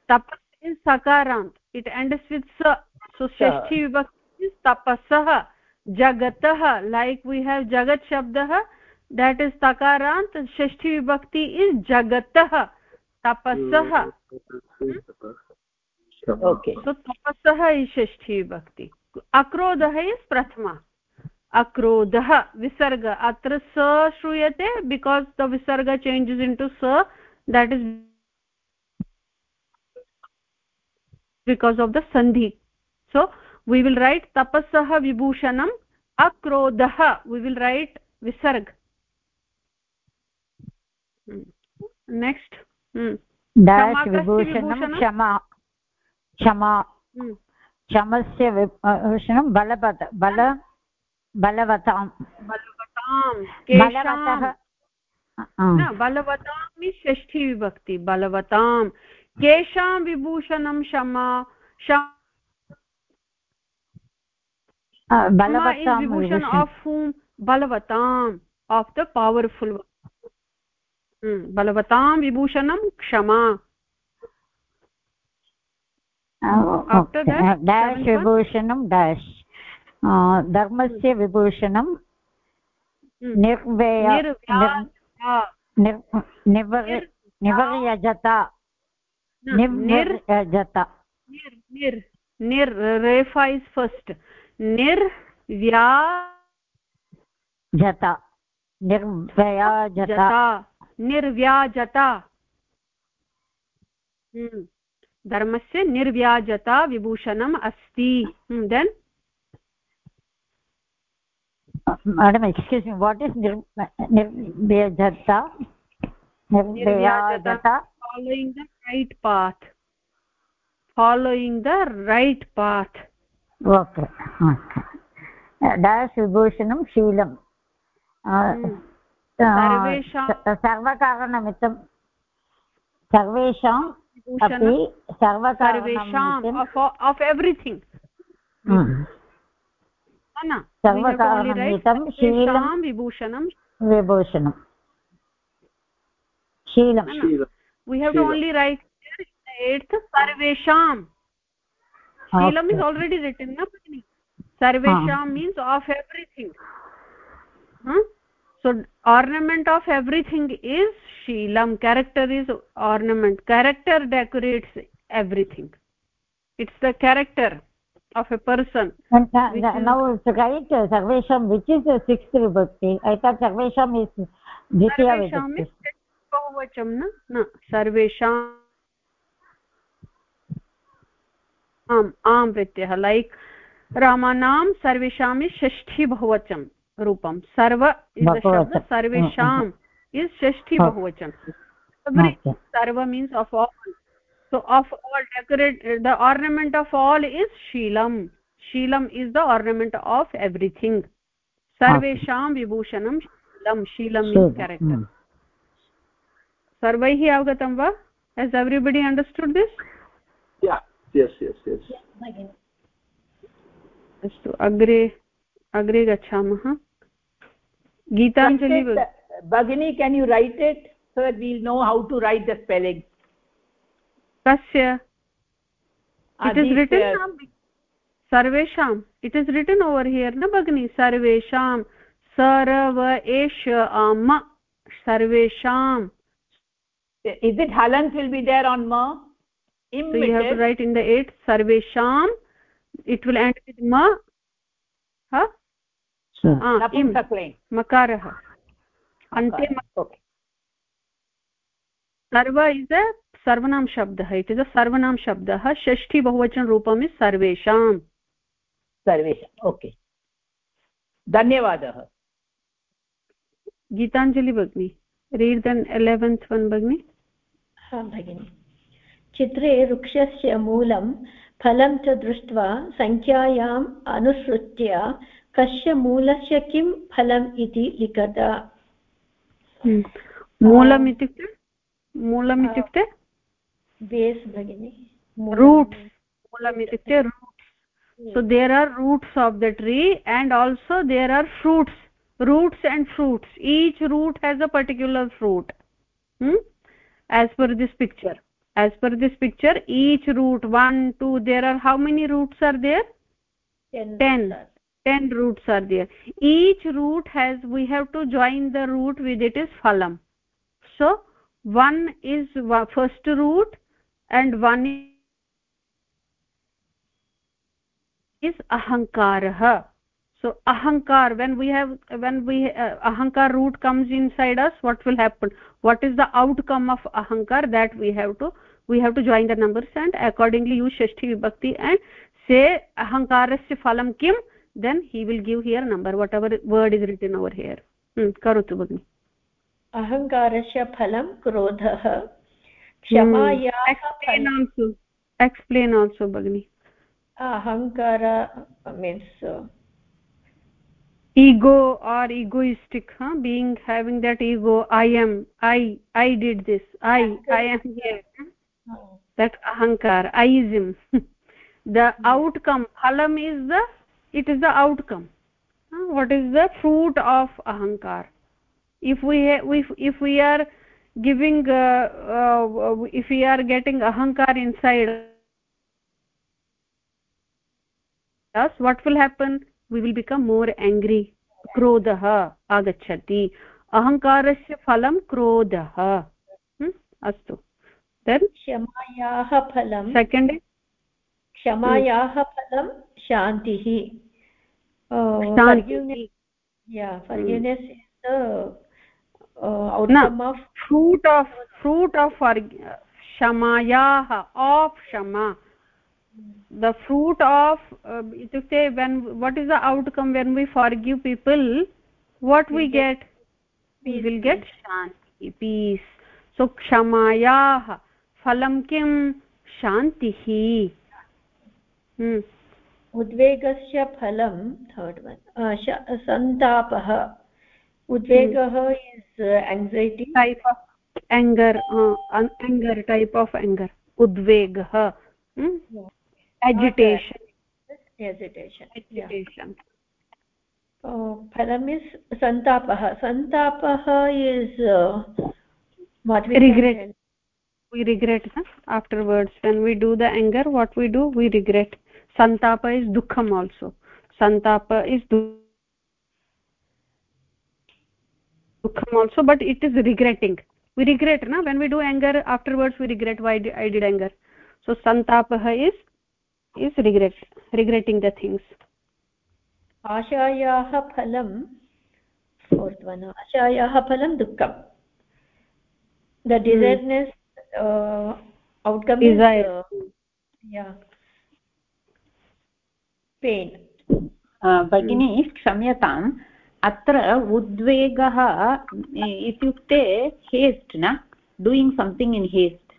tapas is sakarant it ends with sa so shashti vibhakti is tapasah jagatah like we have jagat shabdah that is takarant shashti vibhakti is jagatah tapasah okay so तपसः षष्ठी विभक्ति अक्रोधः is प्रथमा। अक्रोधः विसर्ग। अत्र स श्रूयते because the विसर्ग चेञ्जस् इन् टु स that is because of the सन्धि सो वी विल् रैट् तपसः विभूषणम् अक्रोधः वी विल् रैट् विसर्ग। नेक्स्ट् डाश् विभूषणं क्षमा क्षमा क्षमस्य विभूषणं बलवत बल बलवतां बलवतां बलवतः बलवतां षष्ठी विभक्ति बलवतां केषां विभूषणं क्षमा विभूषण आफ् हूम् बलवताम् आफ् द पवर्फुल् बलवतां विभूषणं क्षमा। डाश् विभूषणं डाश् धर्मस्य विभूषणं निर्व्यय निवर्यजता निवर्यजता निर् निर् रेफा इस् फस्ट् निर्व्या जता। निर्व्याजता। निर्व्याजता धर्मस्य निर्व्याजता विभूषणम् अस्ति then madam excuse me what is nirvyajata nirvyajata following the right path following the right path okay okay dash vibhushanam सर्वकारणमित्तं सर्वेषाम् अपि सर्वेषाम् आफ् एव्रिथिङ्ग् सर्वकारणमितं शीलं विभूषणं विभूषणं शीलं we have to only write eighth sarvesham sheelam is already written na sarvesham means of everything huh? So ornament of everything is sheelam character is ornament character decorates everything it's the character of a person and uh, now it's right uh, sarvesham which is the sixth vibhakti i thought sarvesham is dvitiya vibhakti बहुवचन न न सर्वेषाम् आम् आम् प्रत्ययः like रामानां सर्वेषां षष्ठी बहुवचन रूपं। सर्व सर्वेषाम् इस् षष्ठी बहुवचनं। सर्व means of all so of all decorated the ornament of all is शीलम् शीलम् is the ornament of everything सर्वेषां विभूषणं शीलं शीलं मीन्स् केरेक्टर् सर्वैः अवगतं वा एस् एव्रिबडि अण्डर्स्टुण्ड् दिस् अस्तु अग्रे अग्रे गच्छामः। गीताञ्जलि भगिनी can you write it so that we'll know how to write the spelling कस्य इट् इस् रिटन् सर्वेषाम्। It is written over here न भगिनी सर्वेषां सर्व एष म सर्वेषाम् इस् इट् हलन्त् विल् बि देर् आन् म इम् you have to write in the at सर्वेषाम्. इट् विल् एण्ड् वित् म im makarah ante okay sarva is a सर्वनाम शब्दः इट् इस् अ सर्वनाम शब्दः षष्ठी बहुवचनरूपम् इस् सर्वेषाम्। सर्वेषाम् ओके। धन्यवादः। गीताञ्जलि भगिनि रीड् दन् एलेवेन्त् वन् भगिनि। भगिनि। चित्रे वृक्षस्य मूलं फलं च दृष्ट्वा सङ्ख्यायाम् अनुसृत्य कस्य मूलस्य किं फलम् इति लिखत मूलम् इत्युक्ते मूलम् इत्युक्ते बेस् भगिनि roots moolam ityukte roots so there are roots of the tree and also there are fruits roots and fruits each root has a particular fruit hmm? as per this picture as per this picture each root one two there are how many roots are there ten ten, ten roots are there each root has we have to join the root with it is phalam so one is first root and one is ahankarah so ahankar when we have when we uh, ahankar root comes inside us what will happen what is the outcome of ahankar that we have to we have to join the numbers and accordingly use shashti vibhakti and say ahankarasya phalam kim then he will give here number whatever word is written over here hmm karotu bagni अहङ्कारस्य फलं क्रोधः क्षमायाः explain also explain also भगिनि अहङ्कार means ego or egoistic huh being having that ego i am i i did this i i am here that ahankar iism the outcome phalam is the it is the outcome huh? what is the fruit of ahankar if we if if we are giving uh, uh, if we are getting ahankar inside us what will happen we will become more angry क्रोधः आगच्छति अहङ्कारस्य फलं क्रोधः अस्तु then क्षमायाः फलं second क्षमायाः फलं शान्तिः fruit of fruit of क्षमायाः आफ् क्षमा द फ्रूट् आफ् इत्युक्ते when what is the outcome when we forgive people what we get will get Shanti peace so क्षमायाः फलं किं शान्तिः उद्वेगस्य फलं थर्ड् वन् सन्तापः। उद्वेगः is anxiety type of anger anger type of anger उद्वेगः। hmm? Agitation agitation फलम् is सन्तापः। सन्तापः is regret uh, we regret. huh? afterwards when we do the anger what we do? We. Santapa is dukkham also santapa is dukkham also but it is regretting we regret na when we do anger afterwards we regret why i did anger so santapah is is regret regretting the things आशायाः फलं fourth one आशायाः फलं दुःखं the desireness औट्कम् pant भगिनी क्षम्यताम् अत्र उद्वेगः इत्युक्ते हेस्ट् न doing something in haste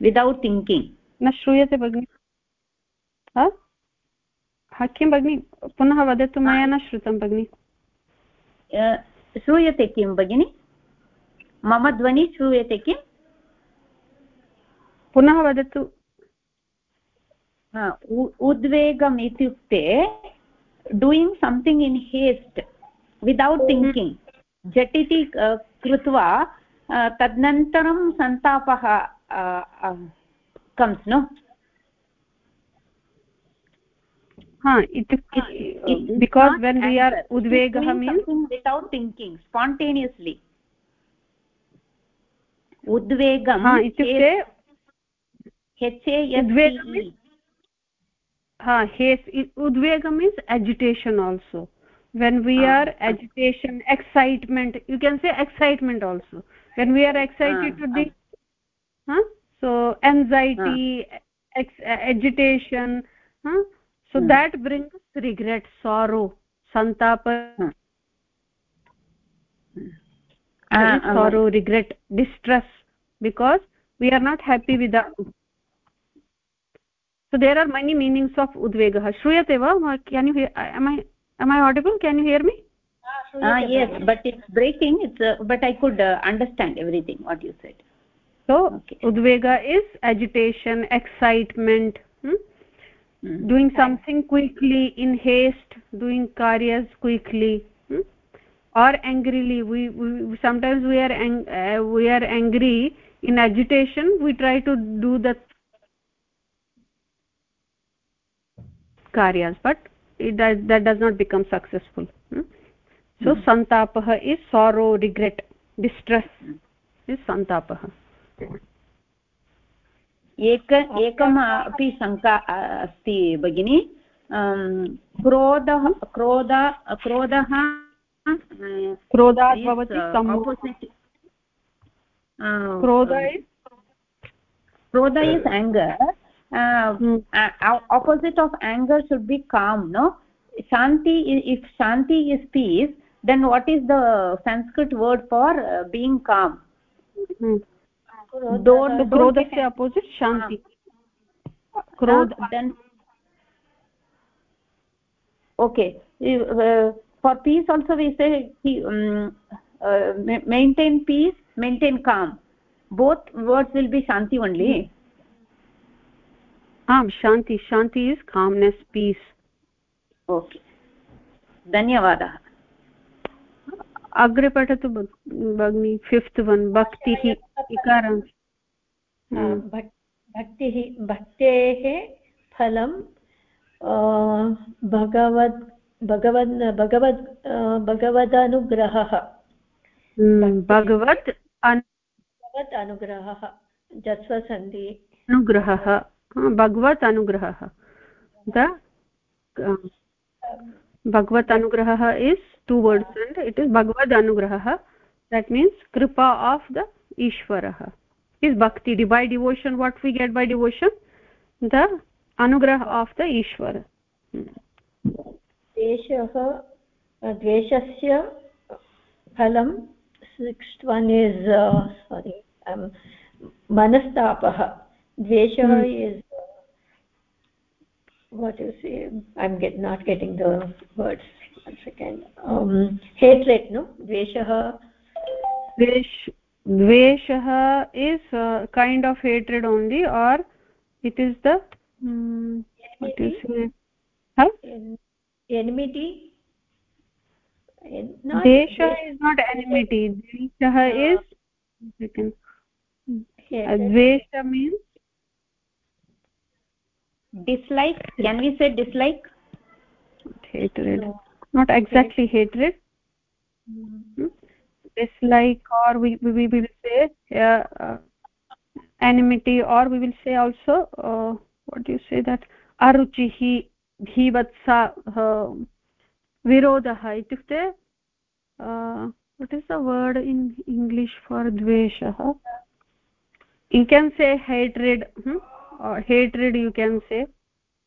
without thinking न श्रूयते भगिनि किं भगिनि पुनः वदतु मया न श्रुतं भगिनि श्रूयते किं भगिनि मम ध्वनि श्रूयते किम् पुनः वदतु उद्वेगम् इत्युक्ते doing something in haste without thinking झटिति कृत्वा तदनन्तरं सन्तापः comes no because when we are उद्वेगः means without thinking spontaneously उद्वेगम् इत्युक्ते ha hes udvegam is agitation also. When we ah, are agitation excitement you can say excitement also. When we are excited ah, to huh so anxiety ex, agitation huh so hmm. that brings regret sorrow santapa hmm. uh, sorrow regret distress because we are not happy with the so there are many meanings of udvegah shruyate va can you hear am i am i audible? Can you hear me? Ah yes but it's breaking. It's uh, but i could uh, understand everything what you said. So okay. udvega is agitation excitement hmm? mm. doing something quickly in haste doing karyas quickly hmm? or angrily. We, we sometimes we are ang uh, we are angry. In agitation we try to do the karyas but it, that, that does not become successful hmm? so mm. -hmm. santapah is sorrow regret distress is santapah एक एकम् अपि शङ्का अस्ति भगिनि क्रोधः क्रोध क्रोधः क्रोधात् भवति क्रोध क्रोध is anger hmm. uh, Uh, mm, opposite of anger should be calm no? Shanti if shanti is peace then what is the sanskrit word for uh, being calm? Hmm. Don't krodhasya uh, opposite shanti. Ah. Krodh ah, then okay. For peace also we say um, uh, maintain peace maintain calm. Both words will be shanti only. Hmm. आम् शान्ति शान्ति is calmness peace okay. धन्यवादः। अग्रे पठतु भग- भगिनि fifth one भक्तिः इकार भक्- भक्तिः भक्तेः फलं भगवद् भगवद् भगवद् भगवदनुग्रहः। भगवत् भगवत् अनुग्रहः जस्वसन्धि। अनुग्रहः। भगवत् अनुग्रहः। द भगवत् अनुग्रहः is two words and it is Bhagavad अनुग्रहः। देट् मीन्स् कृपा आफ् द ईश्वरः। Is bhakti by devotion what we get by devotion the अनुग्रह आफ् द ईश्वर। द्वेषः, द्वेषस्य फलं सिक्स्त् वन् इस् सारी मनस्तापः। द्वेषः Hmm. Is what you say i'm get not getting the words one second um hatred no dveshah dvesh dveshah is uh, kind of hatred only or it is the um, what you say huh? en- enmity en- not desha is not enmity dveshah is second dvesha means dislike can we say dislike hatred No. not exactly hatred Mm. hmm? dislike or we we, we will say uh, uh, enmity or we will say also uh, what do you say that aruchihi bhivatsa uh, virodah itukte uh, what is the word in english for dveshah you can say hatred hmm? Or hatred you can say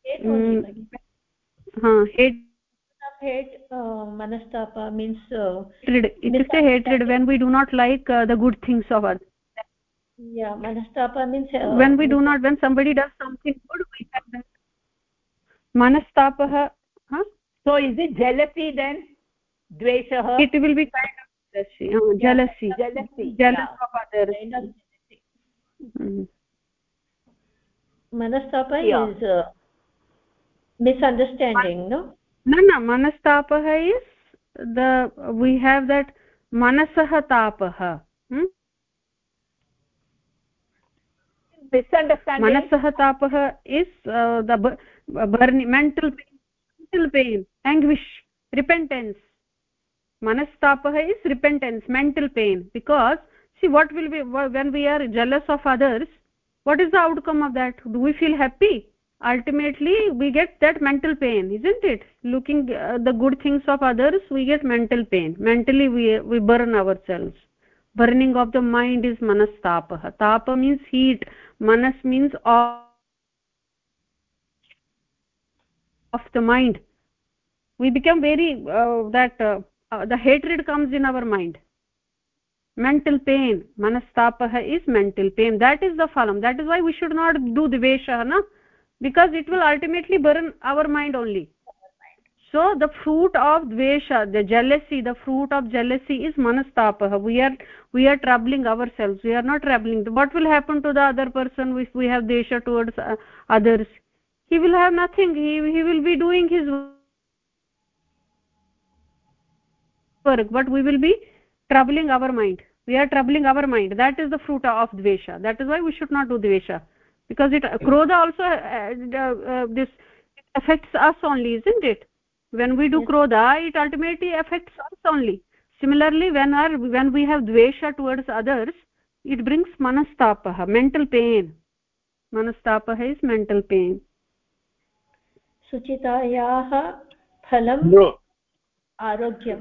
hate only Mm. like, hate hate uh, manastapa means uh, hatred itukte hatred when we do not like uh, the good things of others yeah manastapa means uh, when we do not when somebody does something good we have that manastapah huh? so is it jealousy then dveshah it will be kind of jealousy uh, jealousy jealousy jealous yeah. of others kind of jealousy. Mm. Manastapa Yeah. is uh, misunderstanding no no no manastapah is the we have that manasah tapah hmm? misunderstanding manasah tapah is uh, the burning mental pain mental pain anguish repentance manastapah is repentance mental pain because see what will be when we are jealous of others what is the outcome of that? Do we feel happy? Ultimately we get that mental pain isn't it? Looking uh, the good things of others we get mental pain. Mentally we we burn ourselves. Burning of the mind is manastapah tapa means heat. Manas means of, of the mind. We become very uh, that uh, uh, the hatred comes in our mind mental pain manastapah is mental pain. That is the phalam. That is why we should not do dvesha na? Because it will ultimately burn our mind only. So the fruit of dvesha the jealousy the fruit of jealousy is manastapah we are we are troubling ourselves. We are not troubling. What will happen to the other person if we have desha towards uh, others? He will have nothing. He he will be doing his work but we will be troubling our mind we are troubling our mind that is the fruit of dvesha that is why we should not do dvesha because it krodha also uh, uh, uh, this affects us only isn't it when we do Yes. krodha it ultimately affects us only similarly when our when we have dvesha towards others it brings manastapah mental pain manastapah is mental pain सुचितायाः फलं bro आरोग्यं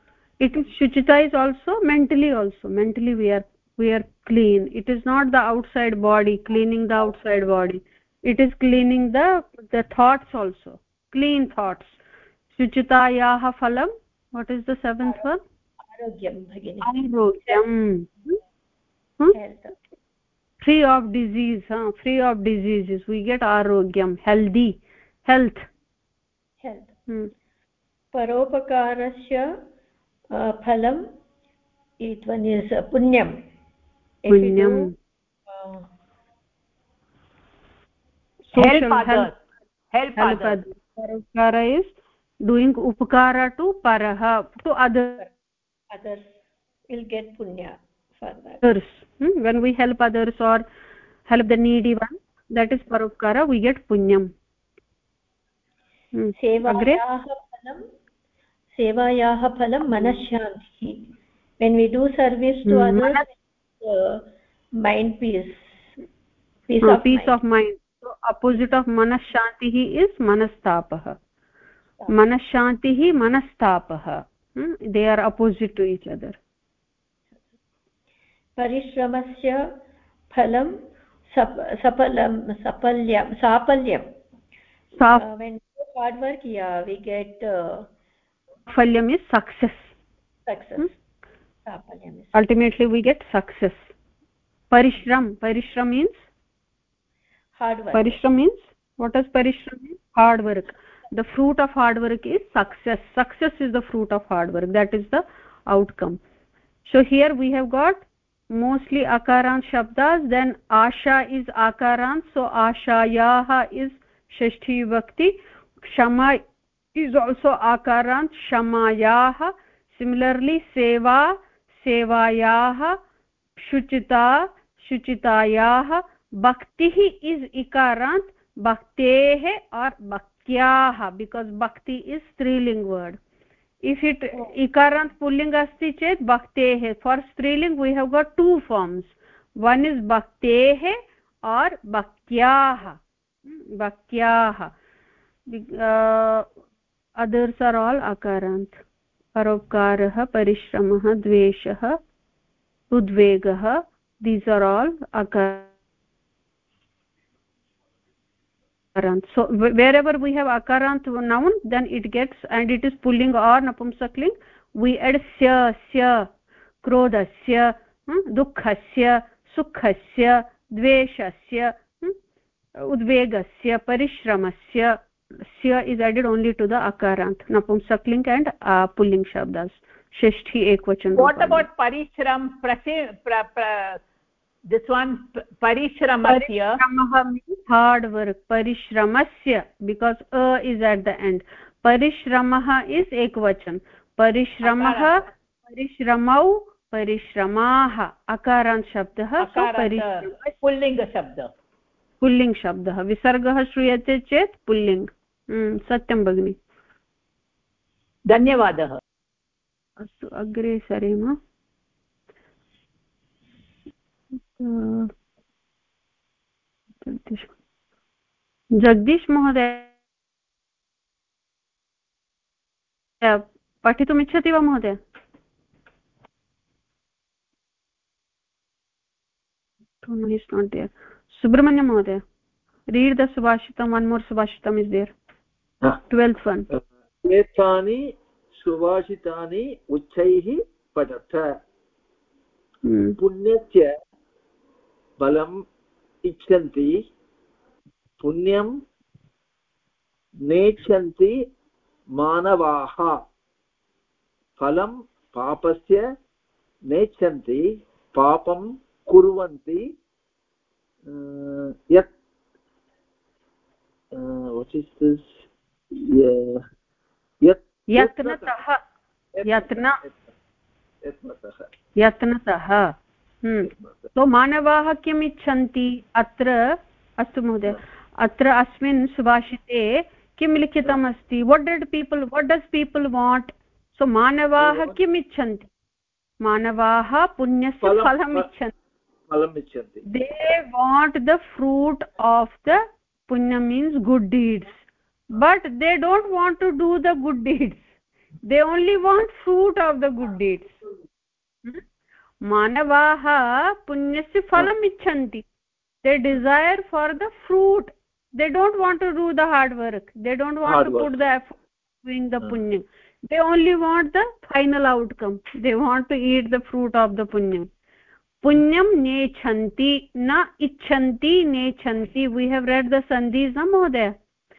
the fall of shuchita uh, cleanliness health it is shuchita is also mentally also mentally we are we are clean it is not the outside body cleaning the outside body it is cleaning the the thoughts also clean thoughts shuchitayah phalam what is the seventh one arogyam bhagini arogyam hmm? health free of disease huh? free of diseases we get arogyam healthy health health hmm. परोपकारस्य फलम् पुण्यम्। पुण्यम्। उपकार to परः to other others will get पुण्य others when we help others or help the needy one that is परोपकार we get पुण्यम् सेवायाः फलं मनश्शान्तिः. When we do service to mind peace peace of mind opposite of मनश्शान्तिः is मनस्तापः मनश्शान्तिः मनस्तापः they are opposite to each other परिश्रमस्य फलं सफल्यं साफल्यं hard work get साफल्यम् is success success ultimately we get success परिश्रम परिश्रम् means परिश्रम् means what is परिश्रम् hard work the fruit of hard work is success success is the fruit of hard work that is the outcome so here we have got mostly akaran shabdas then asha is akaran. So ashayaha is shashti vibhakti. क्षमा is also akarant shamayah similarly seva sevayah shuchita shuchitayah bhaktih is ikarant bhakteh or bhaktyah because bhakti is striling word if it oh. ikarant pulling asti chet bhaktehe for striling we have got two forms one is bhaktehe or bhaktyah bhaktyah uh, others are all अकारान्त्। परोपकारः, परिश्रमः, द्वेषः, उद्वेगः these are all अकारान्त् so wherever we have अकारान्त् noun then it gets end and it pulling or नपुंसक्लिङ्ग् we add स्य स्य क्रोधस्य दुःखस्य सुखस्य द्वेषस्य उद्वेगस्य परिश्रमस्य sya is added only to the akarant napumsakling and uh, pulling shabdas shashti ekvachan what about parishram prase pra, pra, this one parishramasya hard work parishramasya because a is at the end parishramah is ekvachan parishramah parishramau परिश्रमाः अकारान् शब्दः पुल्लिङ्ग शब्द pulling शब्दः विसर्गः श्रूयते चेत् pulling सत्यं भगिनि। धन्यवादः। अस्तु अग्रे सरेम। जगदीश महोदय पठितुम् इच्छति वा महोदय? सुब्रह्मण्यं महोदय रीड् द सुभाषितं वन् मोर् सुभाषितम् इस् देर् ट्वेल्त् वन् एतानि सुभाषितानि उच्चैः पठत हम्म। पुण्यस्य फलम् इच्छन्ति पुण्यं नेच्छन्ति मानवाः। फलं पापस्य नेच्छन्ति पापं कुर्वन्ति। यत् यत्नतः यत्नतः। तो मानवाः किम् इच्छन्ति? अत्र अस्तु महोदय अत्र अस्मिन् सुभाषिते किं लिखितम् अस्ति? What did people what does people want so मानवाः किम् इच्छन्ति? मानवाः पुण्यस्य फलं- फलम् इच्छन्ति। फलम् इच्छन्ति। They want the fruit of the punya means good deeds. But they don't want to do the good deeds they only want fruit of the good deeds Hmm? मानवाः पुण्यस्य फलम् they desire for the fruit they don't want to do the hard work they don't want Hard to work. put the effort doing the Hmm. punya they only want the final outcome they want to eat the fruit of the punya punyam nechanti na icchanti nechanti we have read the sandhis na mohdaya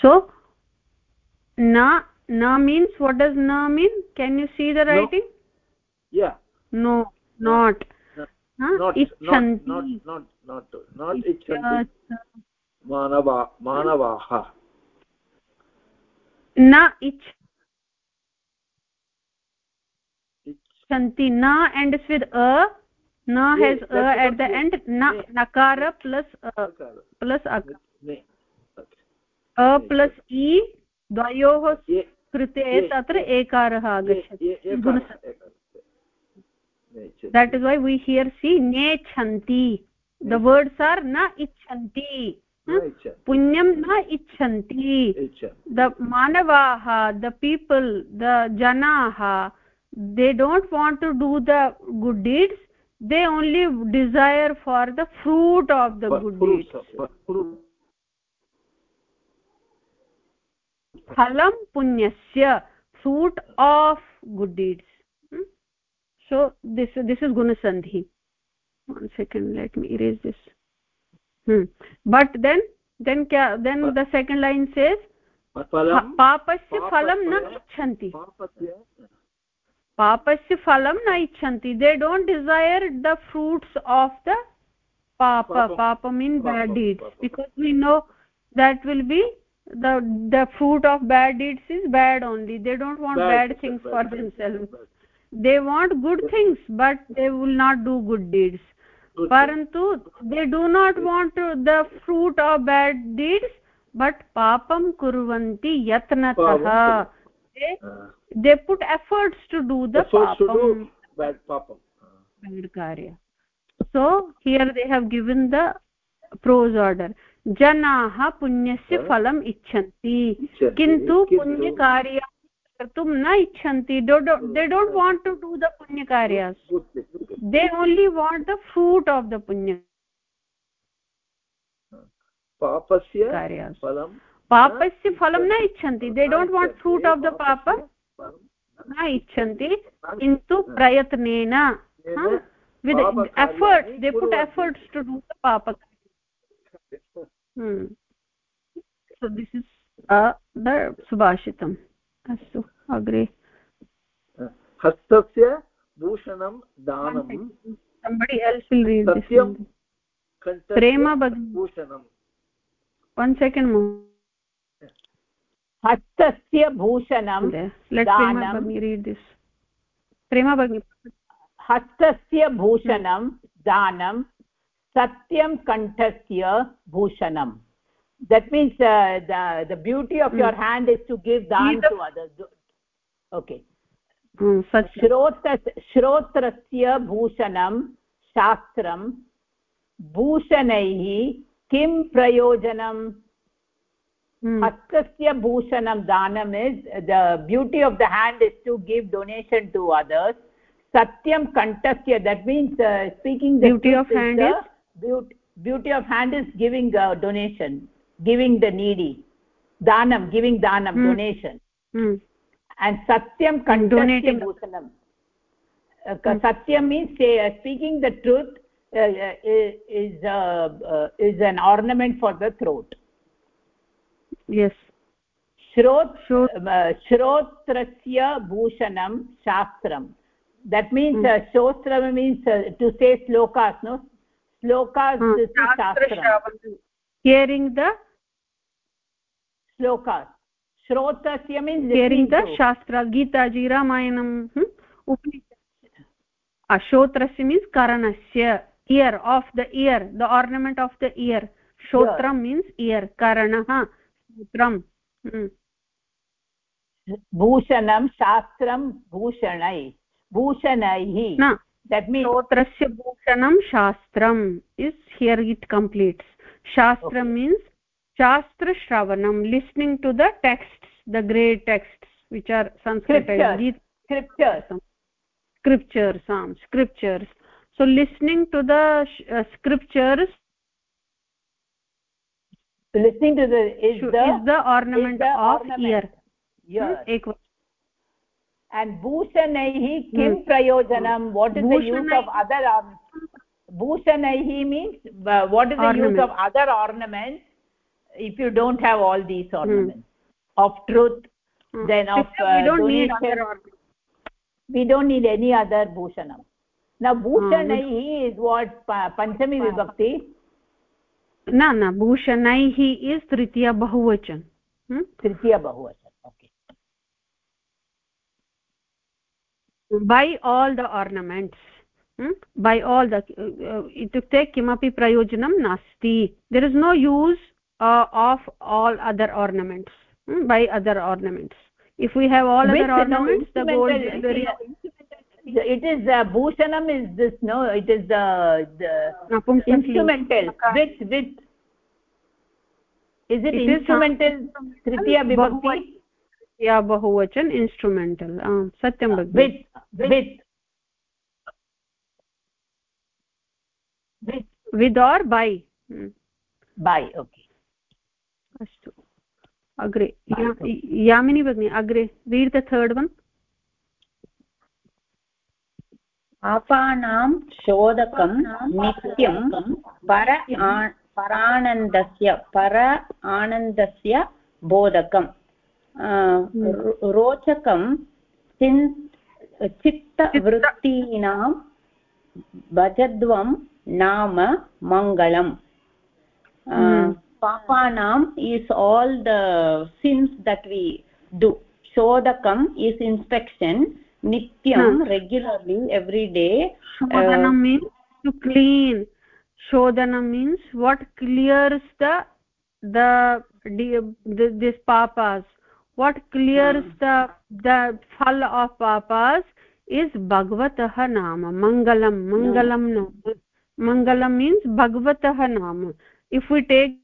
so na na means what does na mean can you see the No. writing yeah no not No. huh? not Icchanti. not not not not इच्छन्ति मानवा मानवाः na ich shanti na ends with a na has a at the end na nakara plus a plus a ने Okay. अ plus इ द्वयोः कृते तत्र एकारः आगच्छति। वै वी हियर् सी नेच्छन्ति। द वर्ड्स् आर् न इच्छन्ति। पुण्यं न इच्छन्ति। द मानवाः द पीपल् द जनाः they don't want to do the good deeds they only desire for the fruit of the good deeds phalam punyasya fruit of good deeds Hmm? so this this is gunasandhi one second let me erase this hmm. but then then kya then But- the second line says फलं पापस्य फलं न पापस्य- इच्छन्ति पापस्य पापस्य फलं न इच्छन्ति they don't desire the fruits of the papa Papa. papa mean bad Papa, deeds papa. because we know that will be the the fruit of bad deeds is bad only. They don't want bad, Bad, things bad, for bad, themselves they want good things but they will not do good deeds. Good. parantu they do not want to, the fruit of bad deeds but papam kurvanti yatnatah they, Uh, they put efforts to do the efforts to papam. do bad papam. bad karya. So here they have given the prose order जनाः पुण्यस्य फलम् इच्छन्ति। किन्तु पुण्यकार्या कर्तुं न इच्छन्ति। They don't want to do the पुण्यकार्या they only want the fruit of the पुण्य पापस्य पापस्य फलं न इच्छन्ति। They don't want fruit of the पाप। न इच्छन्ति। किन्तु प्रयत्नेन effort they put efforts to do the पाप सो दिस् सुभाषितम् अस्तु अग्रे। हस्तस्य भूषणं दानं प्रेम भूषणं वन् सेकेण्ड् हस्तस्य भूषणं प्रेम भगिनी हस्तस्य भूषणं दानं. सत्यं कण्ठस्य भूषणं that means uh, the the beauty of mm. your hand is to give dan to others. Okay. Hmm, satyam श्रोत श्रोत्रस्य भूषणं शास्त्रं भूषणैः किं प्रयोजनं hmm. हस्तस्य भूषणं दानम् is the beauty of the hand is to give donation to others सत्यं कण्ठस्य that means speaking Beauty of hand beauty of hand is giving donation giving the needy दानं गिविङ्ग् दानं Hmm. Donation hmm. and satyam kantasya Donating. bhusanam uh, ka- satyam means say, uh, speaking the truth uh, uh, is uh, uh, is an ornament for the throat yes श्रोत् श्रोत्रस्य भूषणं शास्त्रं that means uh, shotra means uh, to say slokas no Uh, the slokas shrotasya means hearing the shastra gita ji ramayanam hmm? ashotrasya means karanasya ear of the ear the ornament of the ear shotram means ear karanah shotram hmm. भूषणं शास्त्रं भूषणै भूषणैः that means shrotrasya bhushanam shastram is here it completes. Shastra okay. means shastra shravanam listening to the texts the great texts which are sanskrit scriptures. Scriptures. Scriptures scriptures. So listening to the uh, scriptures listening to the is the, is the ornament is the of ear. Hmm? Ear? And bhushanaihi kim hmm. prayojanam what is the use of other um, bhushanaihi means uh, what is the Ornament. use of other ornaments if you don't have all these hmm. ornaments hmm. of truth hmm. then of uh, we don't need other ornaments we don't need any other bhushanam now bhushanaihi hmm. is what panchami vibhakti न न भूषणैः is तृतीय बहुवचन तृतीय बहुवचन by by all the ornaments by all the इत्युक्ते किमपि प्रयोजनं नास्ति there is no use of all other ornaments by other ornaments if we have all other ornaments the gold is very it is uh, bhushanam is this no it is the the instrumental. With with is it, it instrumental? tritiya vibhakti या बहुवचन instrumental सत्यं भगिनि। With or by by okay अस्तु। अग्रे। यामिनी भगिनी अग्रे। Read the third one पापानां शोधकं नित्यं पर परानन्दस्य पर आनन्दस्य बोधकम्। रोचकं चिन् चित्तवृत्तीनां भजध्वं नाम मङ्गलम् पापानाम् is all the sins that we do शोधकम् is inspection नित्यं regularly every day to clean. shodhana means what clears the the, the this papas. What clears hmm. the the phal of papas is bhagavatah nama mangalam mangalam no. mangalam means bhagavatah nama if we take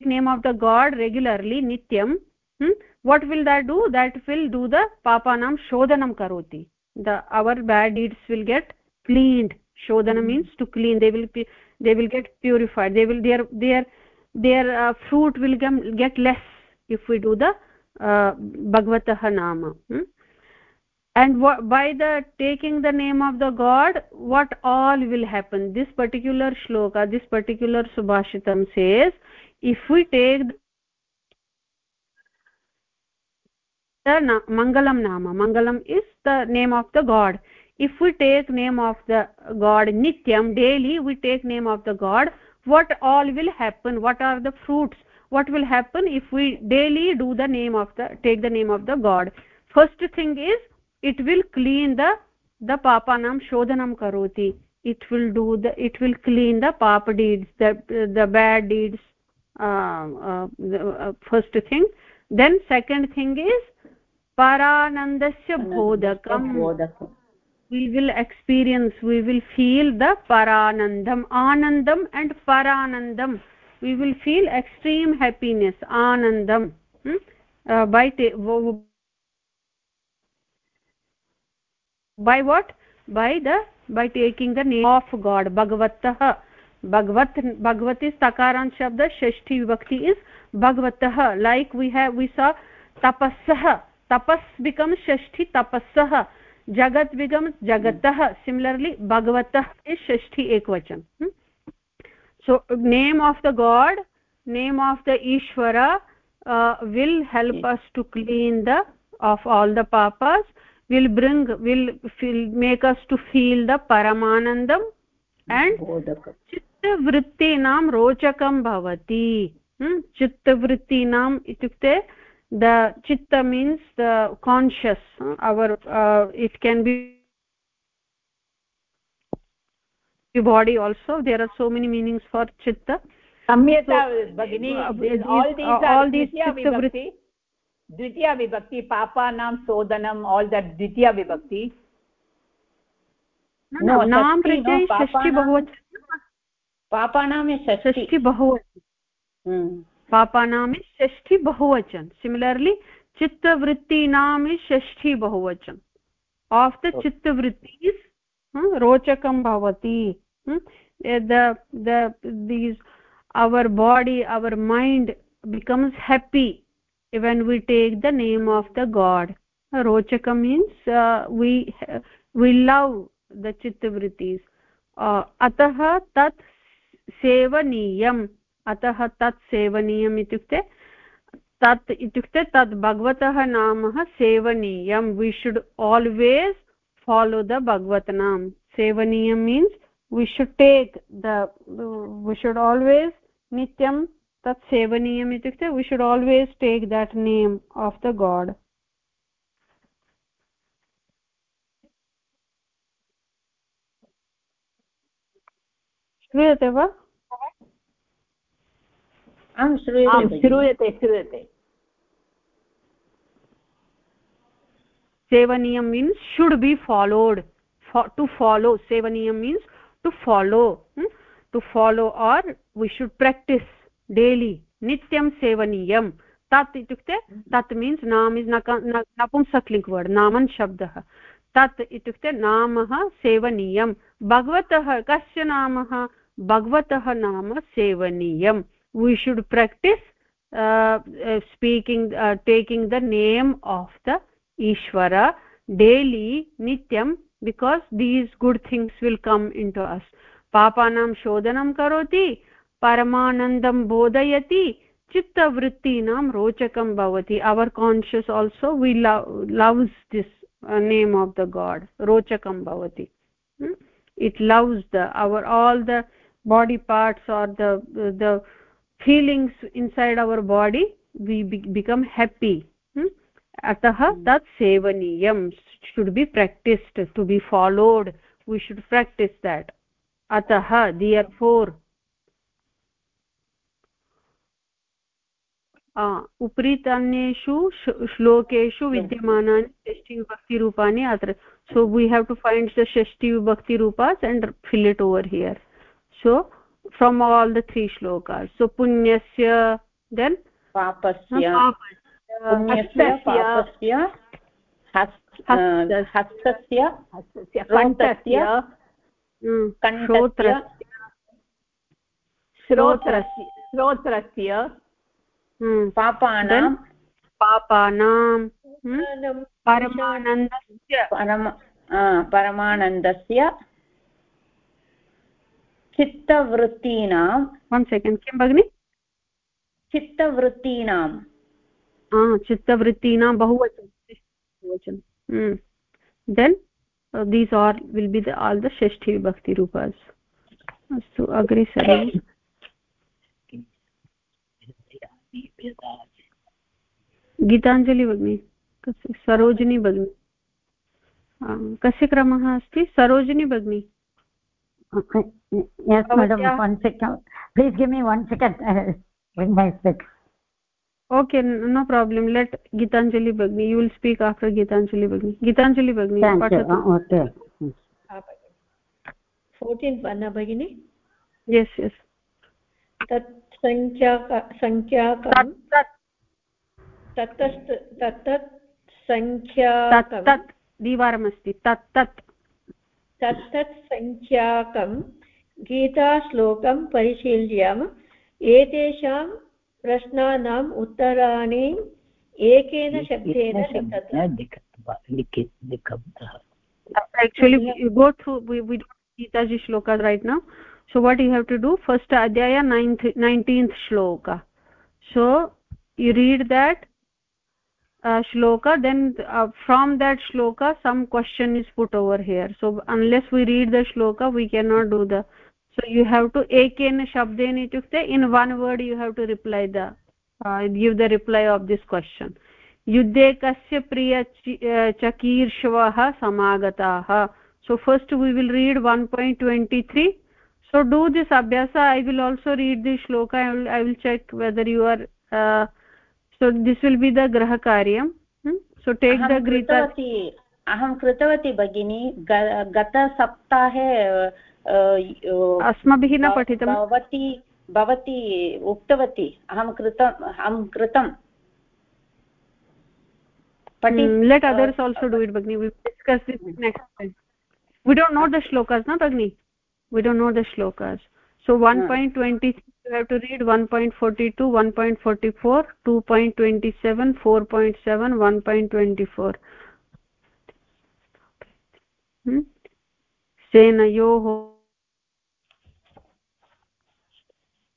name of the god regularly nityam hmm, what will that do that will do the papanam shodhanam karoti the our bad deeds will get cleaned shodhana hmm. means to clean they will be they will get purified they will their their their uh, fruit will get less if we do the uh, bhagavatah nama hmm? and by the taking the name of the god what all will happen this particular shloka this particular subhashitam says if we take the na mangalam nama mangalam is the name of the god if we take name of the god nityam daily we take name of the god what all will happen? What are the fruits? What will happen if we daily do the name of the take the name of the god? First thing is it will clean the the papanam shodhanam karoti. It will do the it will clean the papa deeds the the bad deeds uh, uh, the, uh, first thing. Then second thing is paranandasya bodhakam we will experience we will feel the paranandam anandam and paranandam we will feel extreme happiness anandam hmm? uh, by by what by the by taking the name of god bhagavatah bhagavat bhagavat is takaran shabd shashti vibhakti is bhagavatah like we have we saw tapassah tapas becomes shashti जगत् विगम जगत similarly भगवत is षष्ठी एकवचन् so name of the god name of the Ishwar will help us to clean the of all the पापस् will bring will feel make us to feel the परमानन्दम् and चित्तवृत्तीनां रोचकं भवति चित्तवृत्तीनाम् इत्युक्ते the chitta means the conscious our uh, it can be body also there are so many meanings for chitta samyata so, bagini all these are all these chitta vibhakti dvitiya vibhakti papanam sodanam all that dvitiya vibhakti no naam pratyay षष्टि बहुवचन पापानां षष्टि पापानाम् is षष्ठी बहुवचन। Similarly चित्तवृत्तीनाम् is षष्ठी बहुवचन। Of the oh. चित्तवृत्ति is हाँ, रोचकं भवति। These our body our mind becomes happy even we take the name of the god रोचकं means we we love the चित्तवृत्तीस्। अतः तत् सेवनीयम्। अतः तत् सेवनीयम् इत्युक्ते, तत् इत्युक्ते तत् भगवतः नाम सेवनीयं. We should always follow the भगवत् नाम सेवनीयं means we should take the we should always नित्यं तत् सेवनीयम् इत्युक्ते we should always take that name of the god श्रूयते वा? आं श्रूयते श्रूयते सेवनीयं means should be followed to follow सेवनीयं means to follow to follow or we should practice daily नित्यं सेवनीयं। तत् इत्युक्ते तत् मीन्स् नाम् इस् नपुंसक्लिङ्क् वर्ड् नामन् शब्दः। तत् इत्युक्ते नाम सेवनीयं। भगवतः कस्य नाम? भगवतः नाम सेवनीयम् we should practice uh, uh, speaking uh, taking the name of the ishvara daily nityam because these good things will come into us papanam shodhanam karoti paramanandam bodhayati chittavrittinam rochakam bhavati our conscious also we love loves this uh, name of the god rochakam bhavati hmm? it loves the our all the body feelings inside our body we be, become happy hmm? अतः तत् सेवनीयं should be practiced to be followed we should practice that atah therefore उपरीतान्येषु श्लोकेषु विद्यमानानि षष्टिविभक्तिरूपाणि अत्र so we have to find the shashti vibhakti rupas and fill it over here so from all the three shlokas. So punyasya then? Papasya. पुण्यस्य पापस्य हस्तस्य कण्ठस्य श्रोत्रस्य श्रोत्रस्य पापानां पापानां परमानन्दस्य परम परमानन्दस्य चित्तवृत्तीनां वन् सेकेण्ड् किं भगिनि चित्तवृत्तीनां चित्तवृत्तीनां बहुवचन then these are will be the all the षष्ठी रूपास् अस्तु अग्रे सरि गीताञ्जलि भगिनी सरोजिनी भगिनी। कस्य क्रमः अस्ति? सरोजिनी भगिनी। Yes madam one second please give me one second bring my specs okay no problem let gitanjali bagni you will speak after gitanjali bagni gitanjali bagni patatu okay 14 panna bagini yes yes tat sankhya sankhyaकं तत्तत् तत्तत् सङ्ख्याकं तत् द्विवारमस्ति तत्तत् तत्तत् सङ्ख्याकं गीता श्लोक एतेषां प्रश्नानाम् उत्तराणि एकेन गीताजी shloka right now so what you have to do first अध्याय ninth nineteenth shloka so you read that shloka then from that shloka some question is put over here so unless we read the shloka we can not do the so you have to एकेन शब्देन इत्युक्ते in one word you have to reply the give the reply of this question युद्धे कस्य प्रिय चकीर्ष्वः समागताः so first we will read one point twenty three so do this अभ्यास I will also read this श्लोक I will I will check whether you are so this will be the गृहकार्यं so take the ग्रीता अहं कृतवती भगिनी गतसप्ताहे अस्माभिः न पठितं भवती भवती उक्तवती अहं कृतम् अहं कृतम् let others also do it भगिनि we don't note the shlokas न भगिनि we don't note the shlokas so one point twenty three you have to read one point forty two one point forty four two point twenty seven four point seven one point twenty four सेनयोः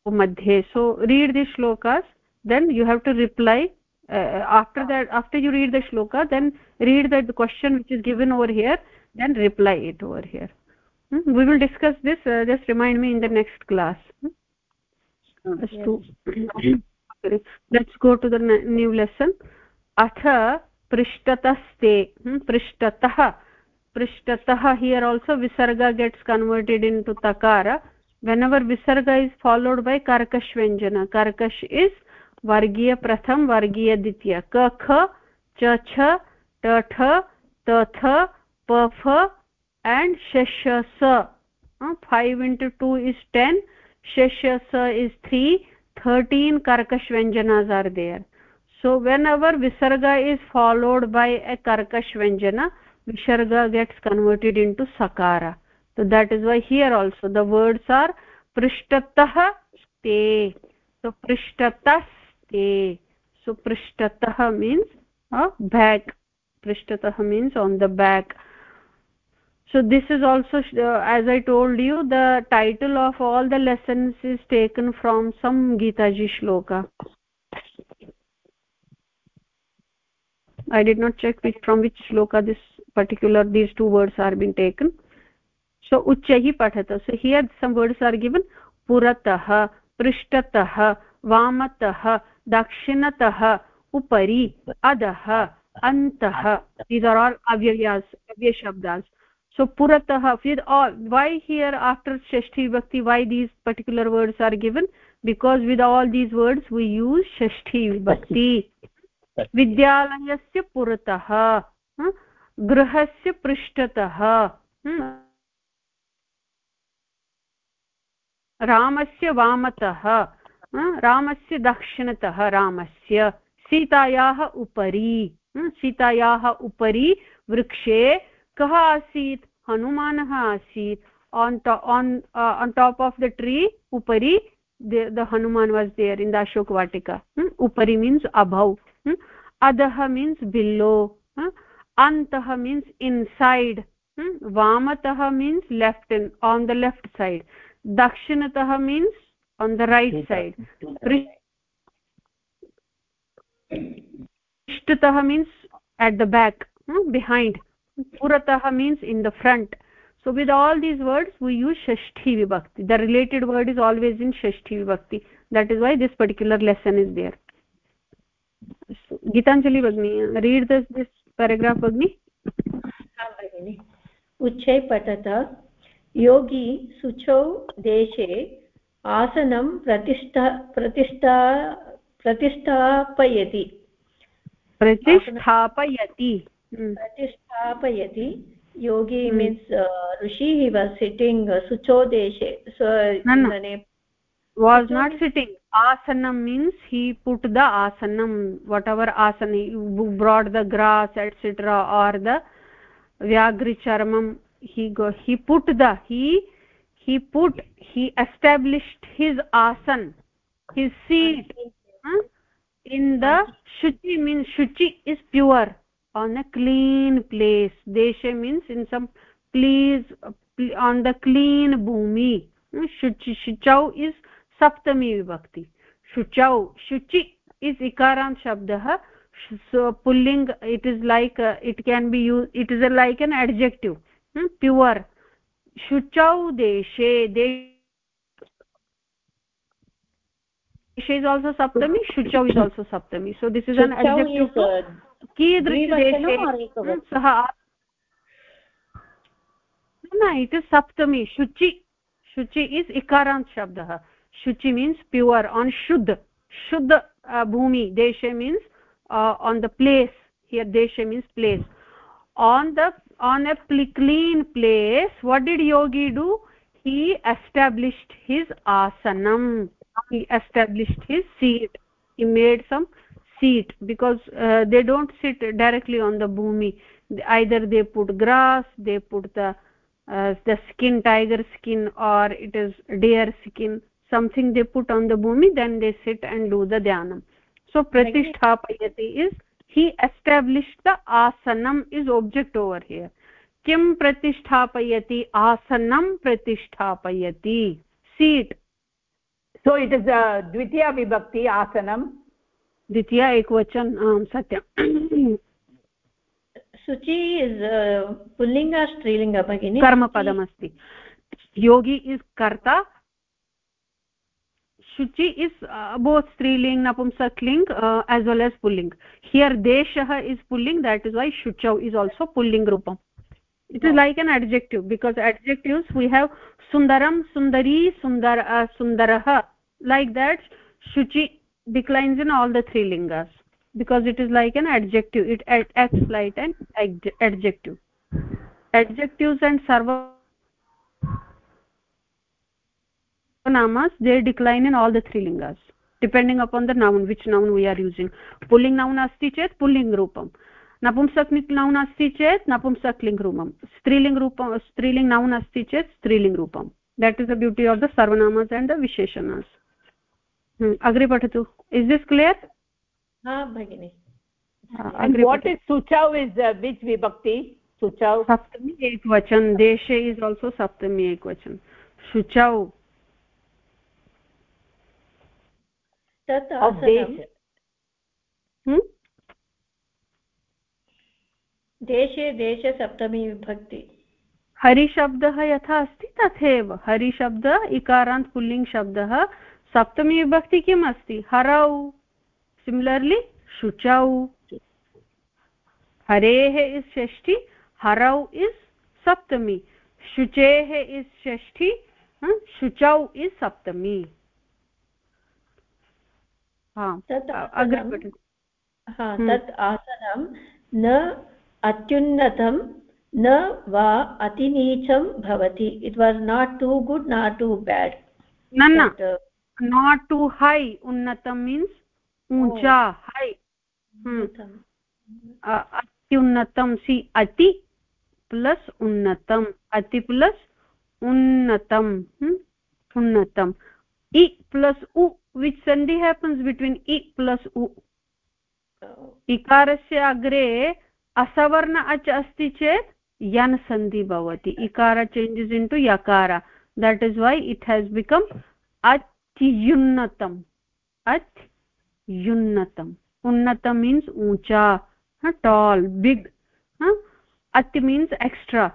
मध्ये so read the shlokas then you have to reply uh, after that after you read the shloka then read the, question which is given over here then reply it over here hmm? we will discuss this uh, just remind me in the next class hmm? अस्तु let's go to the new lesson अथ पृष्ठतस्ते पृष्ठतः पृष्ठतः here also visarga gets converted into takara whenever visarga is followed by karkash vyanjana karkash is वर्गीय प्रथम वर्गीय द्वितीय क ख च छ ट ठ त थ प फ and shashasa uh, 5 into 2 is 10 shashasa is 3 13 karkash vyanjanas are there so whenever visarga is followed by a karkash vyanjana visarga gets converted into sakara so that is why here also the words are prishtatah te so prishtatas so prishtatah means uh, back prishtatah means on the back so this is also uh, as i told you the title of all the lessons is taken from some gita ji shloka. I did not check which from which shloka this particular these two words are being taken सो उच्चैः पठतु so here some words are given पुरतः पृष्ठतः वामतः दक्षिणतः उपरि अधः अन्तः these are all अव्ययास् अव्यशब्दास् सो पुरतः फिर् आल् वै हियर् षष्ठी विभक्ति why these particular words are given because with all these words we use षष्ठी विभक्ति विद्यालयस्य पुरतः गृहस्य पृष्ठतः रामस्य वामतः रामस्य दक्षिणतः, रामस्य सीतायाः उपरि सीतायाः उपरि वृक्षे कः आसीत्? हनुमानः आसीत्। On on top of the tree उपरि the Hanuman was there in the Ashok Vatika उपरि मीन्स् अभौ अधः मीन्स् बिल्लो अन्तः means inside वामतः means left on the left side dakshinatah means on the right side prishtutah means at the back hmm, behind puratah means in the front so with all these words we use shashti vibhakti the related word is always in shashti vibhakti that is why this particular lesson is there so, gitanjali bagni read this this paragraph bagni ha bagini yogi suchau deshe आसनं प्रतिष्ठा प्रतिष्ठा प्रतिष्ठापयति प्रतिष्ठापयति प्रतिष्ठापयति yogi means rishi he was sitting सुचोदेशे was not sitting asanam means he put the asanam whatever asana he brought the grass etc or the vyagri charmam he go he put the he he put he established his asan his seat huh? in the shuchi means shuchi is pure on a clean place deshe means in some please on the clean bhumi शुचि शुचौ is सप्तमी विभक्ति शुचौ शुचि is इकारान्त शब्दः so pulling it is like uh, it can be used it is a, like an adjective hmm, pure शुचौ देशे देशे is also Saptami शुचौ is also सप्तमी. So this is an कीदृशदेशे सः न इट् सप्तमी. शुचि शुचि इस् इकारान्त् शब्दः. शुचि मीन्स् प्युर् आन् शुद्ध. शुद्ध भूमि. देशे means on the place here देशे means place on the on a clean place. What did yogi do? He established his asanam. He established his seat. He made some seat because uh, they don't sit directly on the bhumi either they put grass they put the uh, the skin tiger skin or it is deer skin. Something they put on the bhumi then they sit and do the dhyanam. So pratisthapayati is he established the asanam is object over here kim pratisthapayati asanam pratisthapayati seat so it is a dvitiya vibhakti asanam द्वितीया एकवचन आम् सत्यं शुचि is पुल्लिङ्ग स्त्रीलिङ्ग भगिनि कर्मपदमस्ति योगी is कर्ता shuchi is uh, both striling napumsakling uh, as well as pulling. Here deshah is pulling that is why shuchau is also pulling rupam. It is like an adjective because adjectives we have sundaram sundari sundar uh, sundarah like that shuchi declines in all the three lingas because it is like an adjective. It acts like an adjective. Adjectives and sarva namas they decline in all the three lingas depending upon the noun which noun we are using pulling noun asti chet pulling rupam napumsaklik noun asti chet napumsakling rupam striling rupam striling noun asti chet striling rupam that is the beauty of the sarvanamas and the visheshanas hmm. agre patatu is this clear ha bhagini and what is suchau is uh, which vibhakti suchau saptami ekvachan deshe is also saptami ekvachan shuchau तत् देशे देशसप्तमी विभक्ति। हरिशब्दः यथा अस्ति तथैव। हरिशब्द इकारान्त् pulling शब्दः। सप्तमी विभक्ति किम् अस्ति? हरौ। सिमिलर्लि शुचौ। हरेः इस् षष्ठी हरौ इस् सप्तमी। शुचेः इस् षष्ठी शुचौ इस् सप्तमी। तत् तत् आसनं न अत्युन्नतं न वा अतिनीचं भवति। It was not too good not too bad not too high उन्नतं means ऊचा है अत्युन्नतं सि अति प्लस् उन्नतम् अति प्लस् उन्नतम् उन्नतम् इ प्लस् उ which sandhi happens between i plus u? इकारस्य अग्रे असवर्ण अच् अस्ति चेत् यन् सन्धि भवति इकार चेञ्जस् इन् टु यकार that is why it has become अत्युन्नतम् अत् युन्नतम् उन्नतं मीन्स् ऊचा टाल् बिग् अति means extra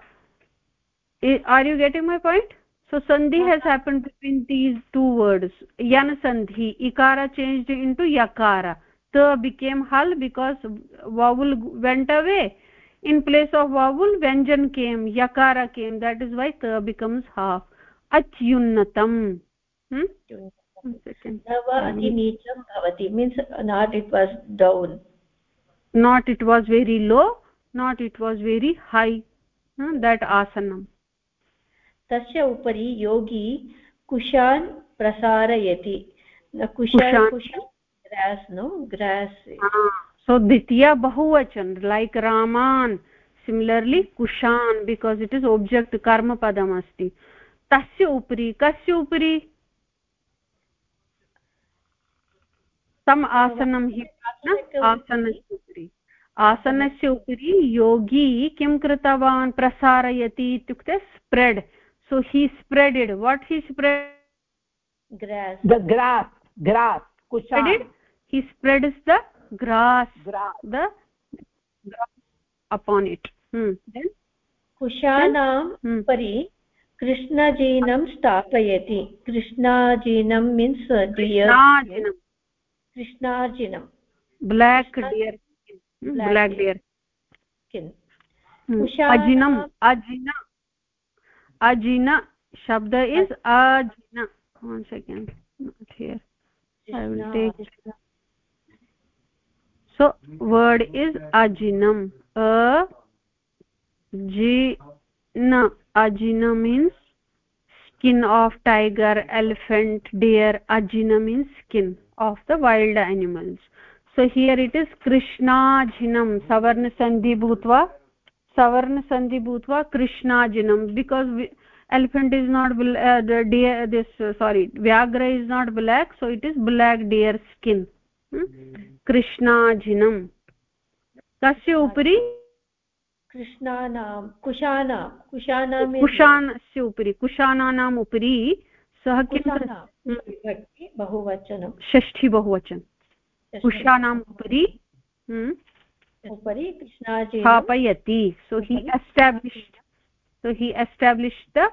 are you getting my point so sandhi has happened between these two words. Yana sandhi ikara changed into yakara. The became hal because vowel went away. In place of vowel vyanjan came yakara came. That is why ta becomes half. Atyunnatam. Hmm? अतिनीचं भवति means not it was down not it was very low not it was very high That asanam. तस्य उपरि योगी कुशान् प्रसारयति। So द्वितीया बहुवचन like रामान् similarly कुशान् because it is object कर्मपदम् अस्ति तस्य उपरि कस्य उपरि? तम् आसनं हि आसनस्य उपरि। आसनस्य उपरि योगी किं कृतवान्? प्रसारयति इत्युक्ते spread so he spreaded what he spread grass the grass grass kushan he spreads the grass grass the grass upon it hmm. then कुशानाम् Hmm. उपरि कृष्णजीनं स्थापयति कृष्णाजीनं मीन्स् डियर्. कृष्णार्जिनं black Krishna- deer skin. Hmm, Black black deer. deer किन् Hmm. Kushana- ajinam ajina shabda is ajina one second not here i will take so word is ajinam a ji na ajina means skin of tiger elephant deer ajina means skin of the wild animals so here it is krishnajinam savarna sandhi bhutva savarna bhutva krishnajinam because we, elephant is not uh, the deer this uh, sorry vyagra is not black so it is black deer skin hmm? mm. krishnajinam तस्य उपरि कृष्णानां कुशानां कुशानां कुशानस्य उपरि कुशानानाम् उपरि सः किं बहुवचनं षष्ठी बहुवचन कुशानाम् उपरि hmm, उपरि स्थापयति सो he established so he established the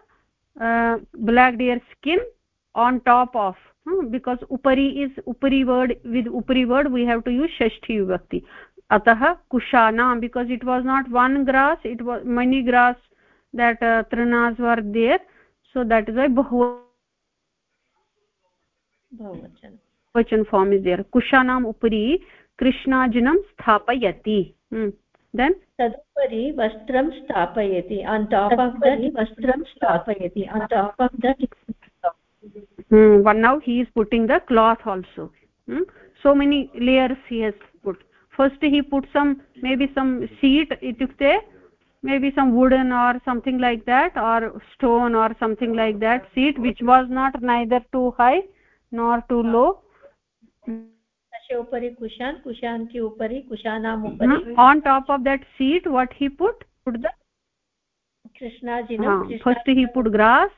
black deer skin on top of because उपरि इस् उपरि वर्ड् वित् उपरि word we have to use षष्ठी विभक्ति अतः कुशानां because it was not one grass it was many grass that त्रिनास् were there so that is I बहु बहुवचन वचन form is there कुशानाम् उपरि कृष्णाजिनं स्थापयति। देन् तदुपरि वस्त्रं स्थापयति। वस्त्रं स्थापयति। One now he is putting the cloth also so many layers he has put first he put some may be some seat इत्युक्ते may be some wooden or something like that or stone or something like that seat which was not neither too high nor too low उपरि कुशान् कुशान् के उपरि कुशानाम् उपरि on top of that seat what he put put the कृष्णाजि first he put grass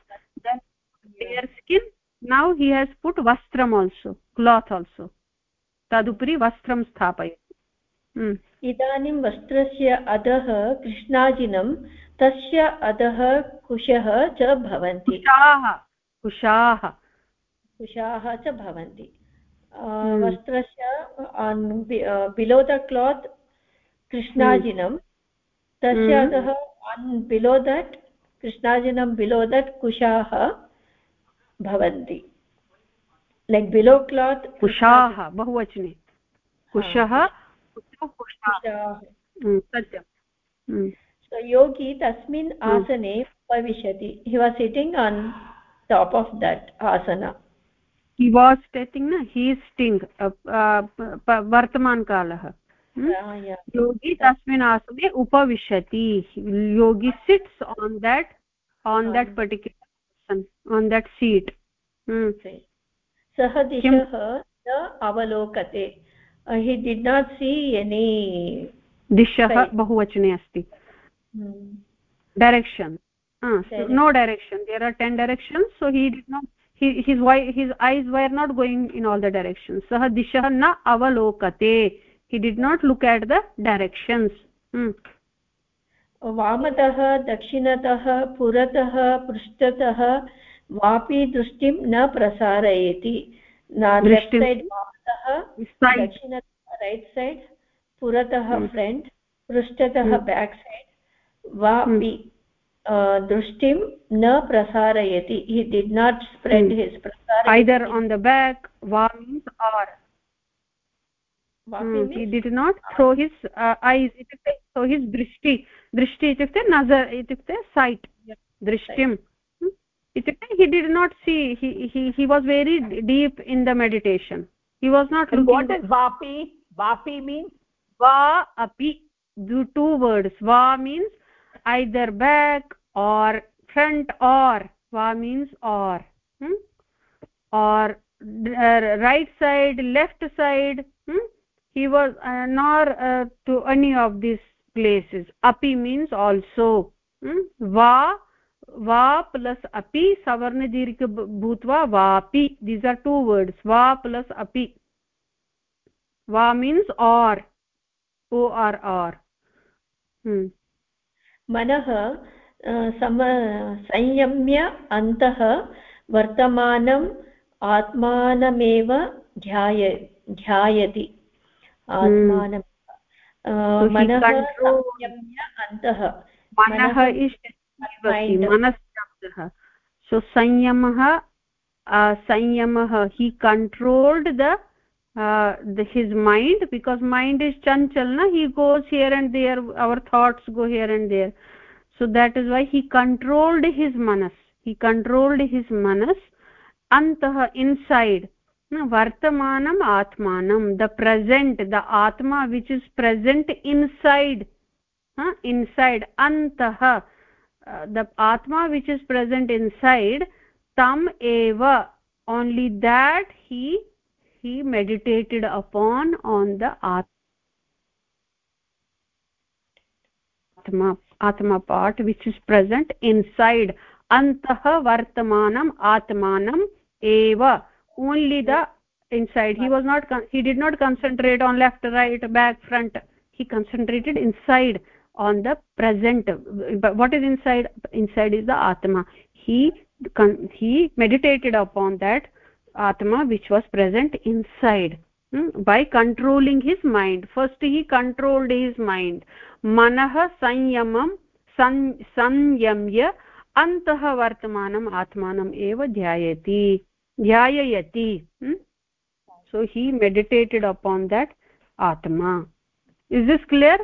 skin now he has put वस्त्रम् also cloth also तदुपरि वस्त्रं स्थापय इदानीं वस्त्रस्य अधः कृष्णाजिनं तस्य अधः कुशः च भवन्ति। कुशाः। कुशाः च भवन्ति। Hmm. वस्त्रस्य बिलो द क्लात् कृष्णाजिनं तस्य Hmm. अधः आन् बिलो दट् कृष्णाजिनं बिलो दट् कुशाः भवन्ति लैक् बिलो क्लात् कुशाः बहुवचने कुशः Hmm, सत्यं Hmm. So yogi tasmin asane upavishati. He was sitting on top of that asana. He was stating na he is sting uh, uh, वर्तमान कालः Hmm? Ah, yeah. योगी तस्मिन् आसने उपविशति योगी sits on that on that On- particular person on that seat hmm. सः दिशः न अवलोकते he did not see any दिशः. बहुवचने अस्ति hmm, direction uh, so Direction. no direction there are 10 directions so he his his eyes were not going in all the directions सः दिशः न अवलोकते he did not look at the directions hmm. वामतः दक्षिणतः पुरतः पृष्ठतः वापि दृष्टिं न प्रसारयति रैट् सैड् पुरतः Hmm. फ्रण्ट् पृष्ठतः Hmm. बेक् सैड् वापि अ, दृष्टिं न प्रसारयति he did not spread Hmm. His प्रसार either on the back va means or वापि Hmm, he means did not throw his uh, eyes इत्युक्ते so his दृष्टि दृष्टि इत्युक्ते नज़र इत्युक्ते sight दृष्टिं Hmm? इत्युक्ते he did not see he he he was very deep in the meditation he was not and looking what is vapi vapi means va api do two words va means either back or front or va means or hmm? or uh, right side left side hmm? he was uh, nor uh, to any of these places api means also hmm? va va plus api savarna dirgh bhutva vapi these are two words va plus api va means or o r r hmm मनः सम संयम्य अन्तः वर्तमानम् आत्मानमेव ध्याय ध्यायति आत्मानं मनः संयम्य अन्तः मनः मनश्शब्दः सो संयमः संयमः he controlled the Uh, the his mind because mind is chanchal na he goes here and there our thoughts go here and there so that is why he controlled his manas. He controlled his manas. Antah inside vartamanam atmanam the present the atma which is present inside uh, inside antah uh, the atma which is present inside tam eva only that he he meditated upon on the atma atma part which is present inside. Antah vartamanam atmanam eva. Only the inside. He was not he did not concentrate on left right back front. He concentrated inside on the present. But what is inside? Inside is the atma. He he meditated upon that atma which was present inside? By controlling his mind. First he controlled his mind. Manah sanyamam sanyamya antah vartamanam atmanam eva dhyayati dhyayati hmm? so he meditated upon that atma. Is this clear?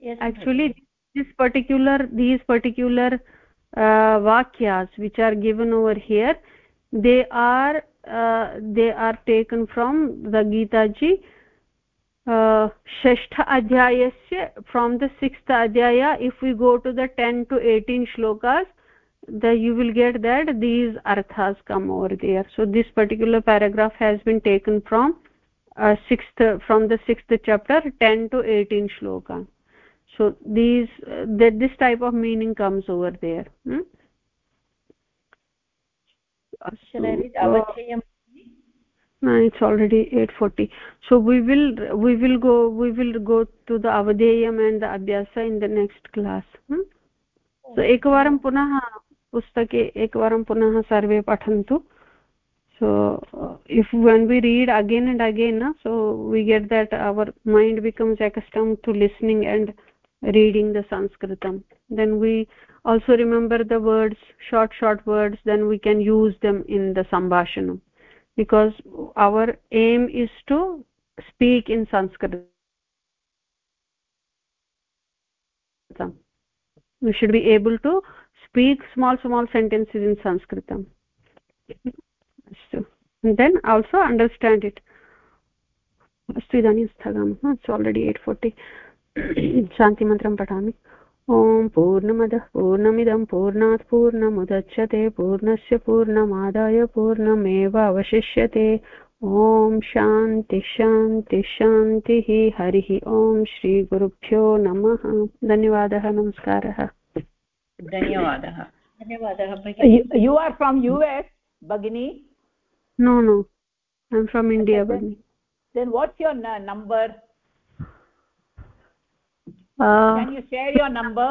Yes actually this particular these particular uh, vakyas which are given over here they are uh, they are taken from the gita ji uh, shashtha from the sixth adhyaya. If we go to the 10 to 18 shlokas the you will get that these arthas come over there. So this particular paragraph has been taken from uh, sixth from the sixth chapter 10 to 18 shloka. So these uh, that this type of meaning comes over there. Hmm? Avachayam no it's already 840 so we will we will go we will go to the avadeyam and the abhyasa in the next class. Hmm? so ekvaram punah pustake ekvaram punah sarve pathantu. So uh, if when we read again and again na, so we get that our mind becomes accustomed to listening and reading the sanskritam. Then we also remember the words short short words then we can use them in the sambhashanam because our aim is to speak in sanskrit we should be able to speak small small sentences in sanskritam and then also understand it अस्तु इदानीं स्थगामः it's already at forty शान्तिमन्त्रं पठामि ॐ पूर्णमदः पूर्णमिदं पूर्णात् पूर्णमुदच्छते पूर्णस्य पूर्णमादाय पूर्णमेव अवशिष्यते ॐ शान्ति शान्ति शान्तिः हरिः ॐ श्रीगुरुभ्यो नमः। धन्यवादः नमस्कारः। धन्यवादः। धन्यवादः you are from us bagini no no. I'm from india then, bagini then what's your number? uh, can you share your number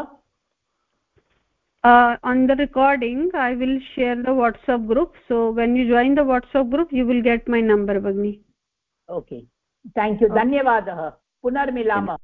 uh, on the recording i will share the whatsapp group so when you join the whatsapp group you will get my number bagni okay thank you okay. धन्यवादः पुनर्मिलामः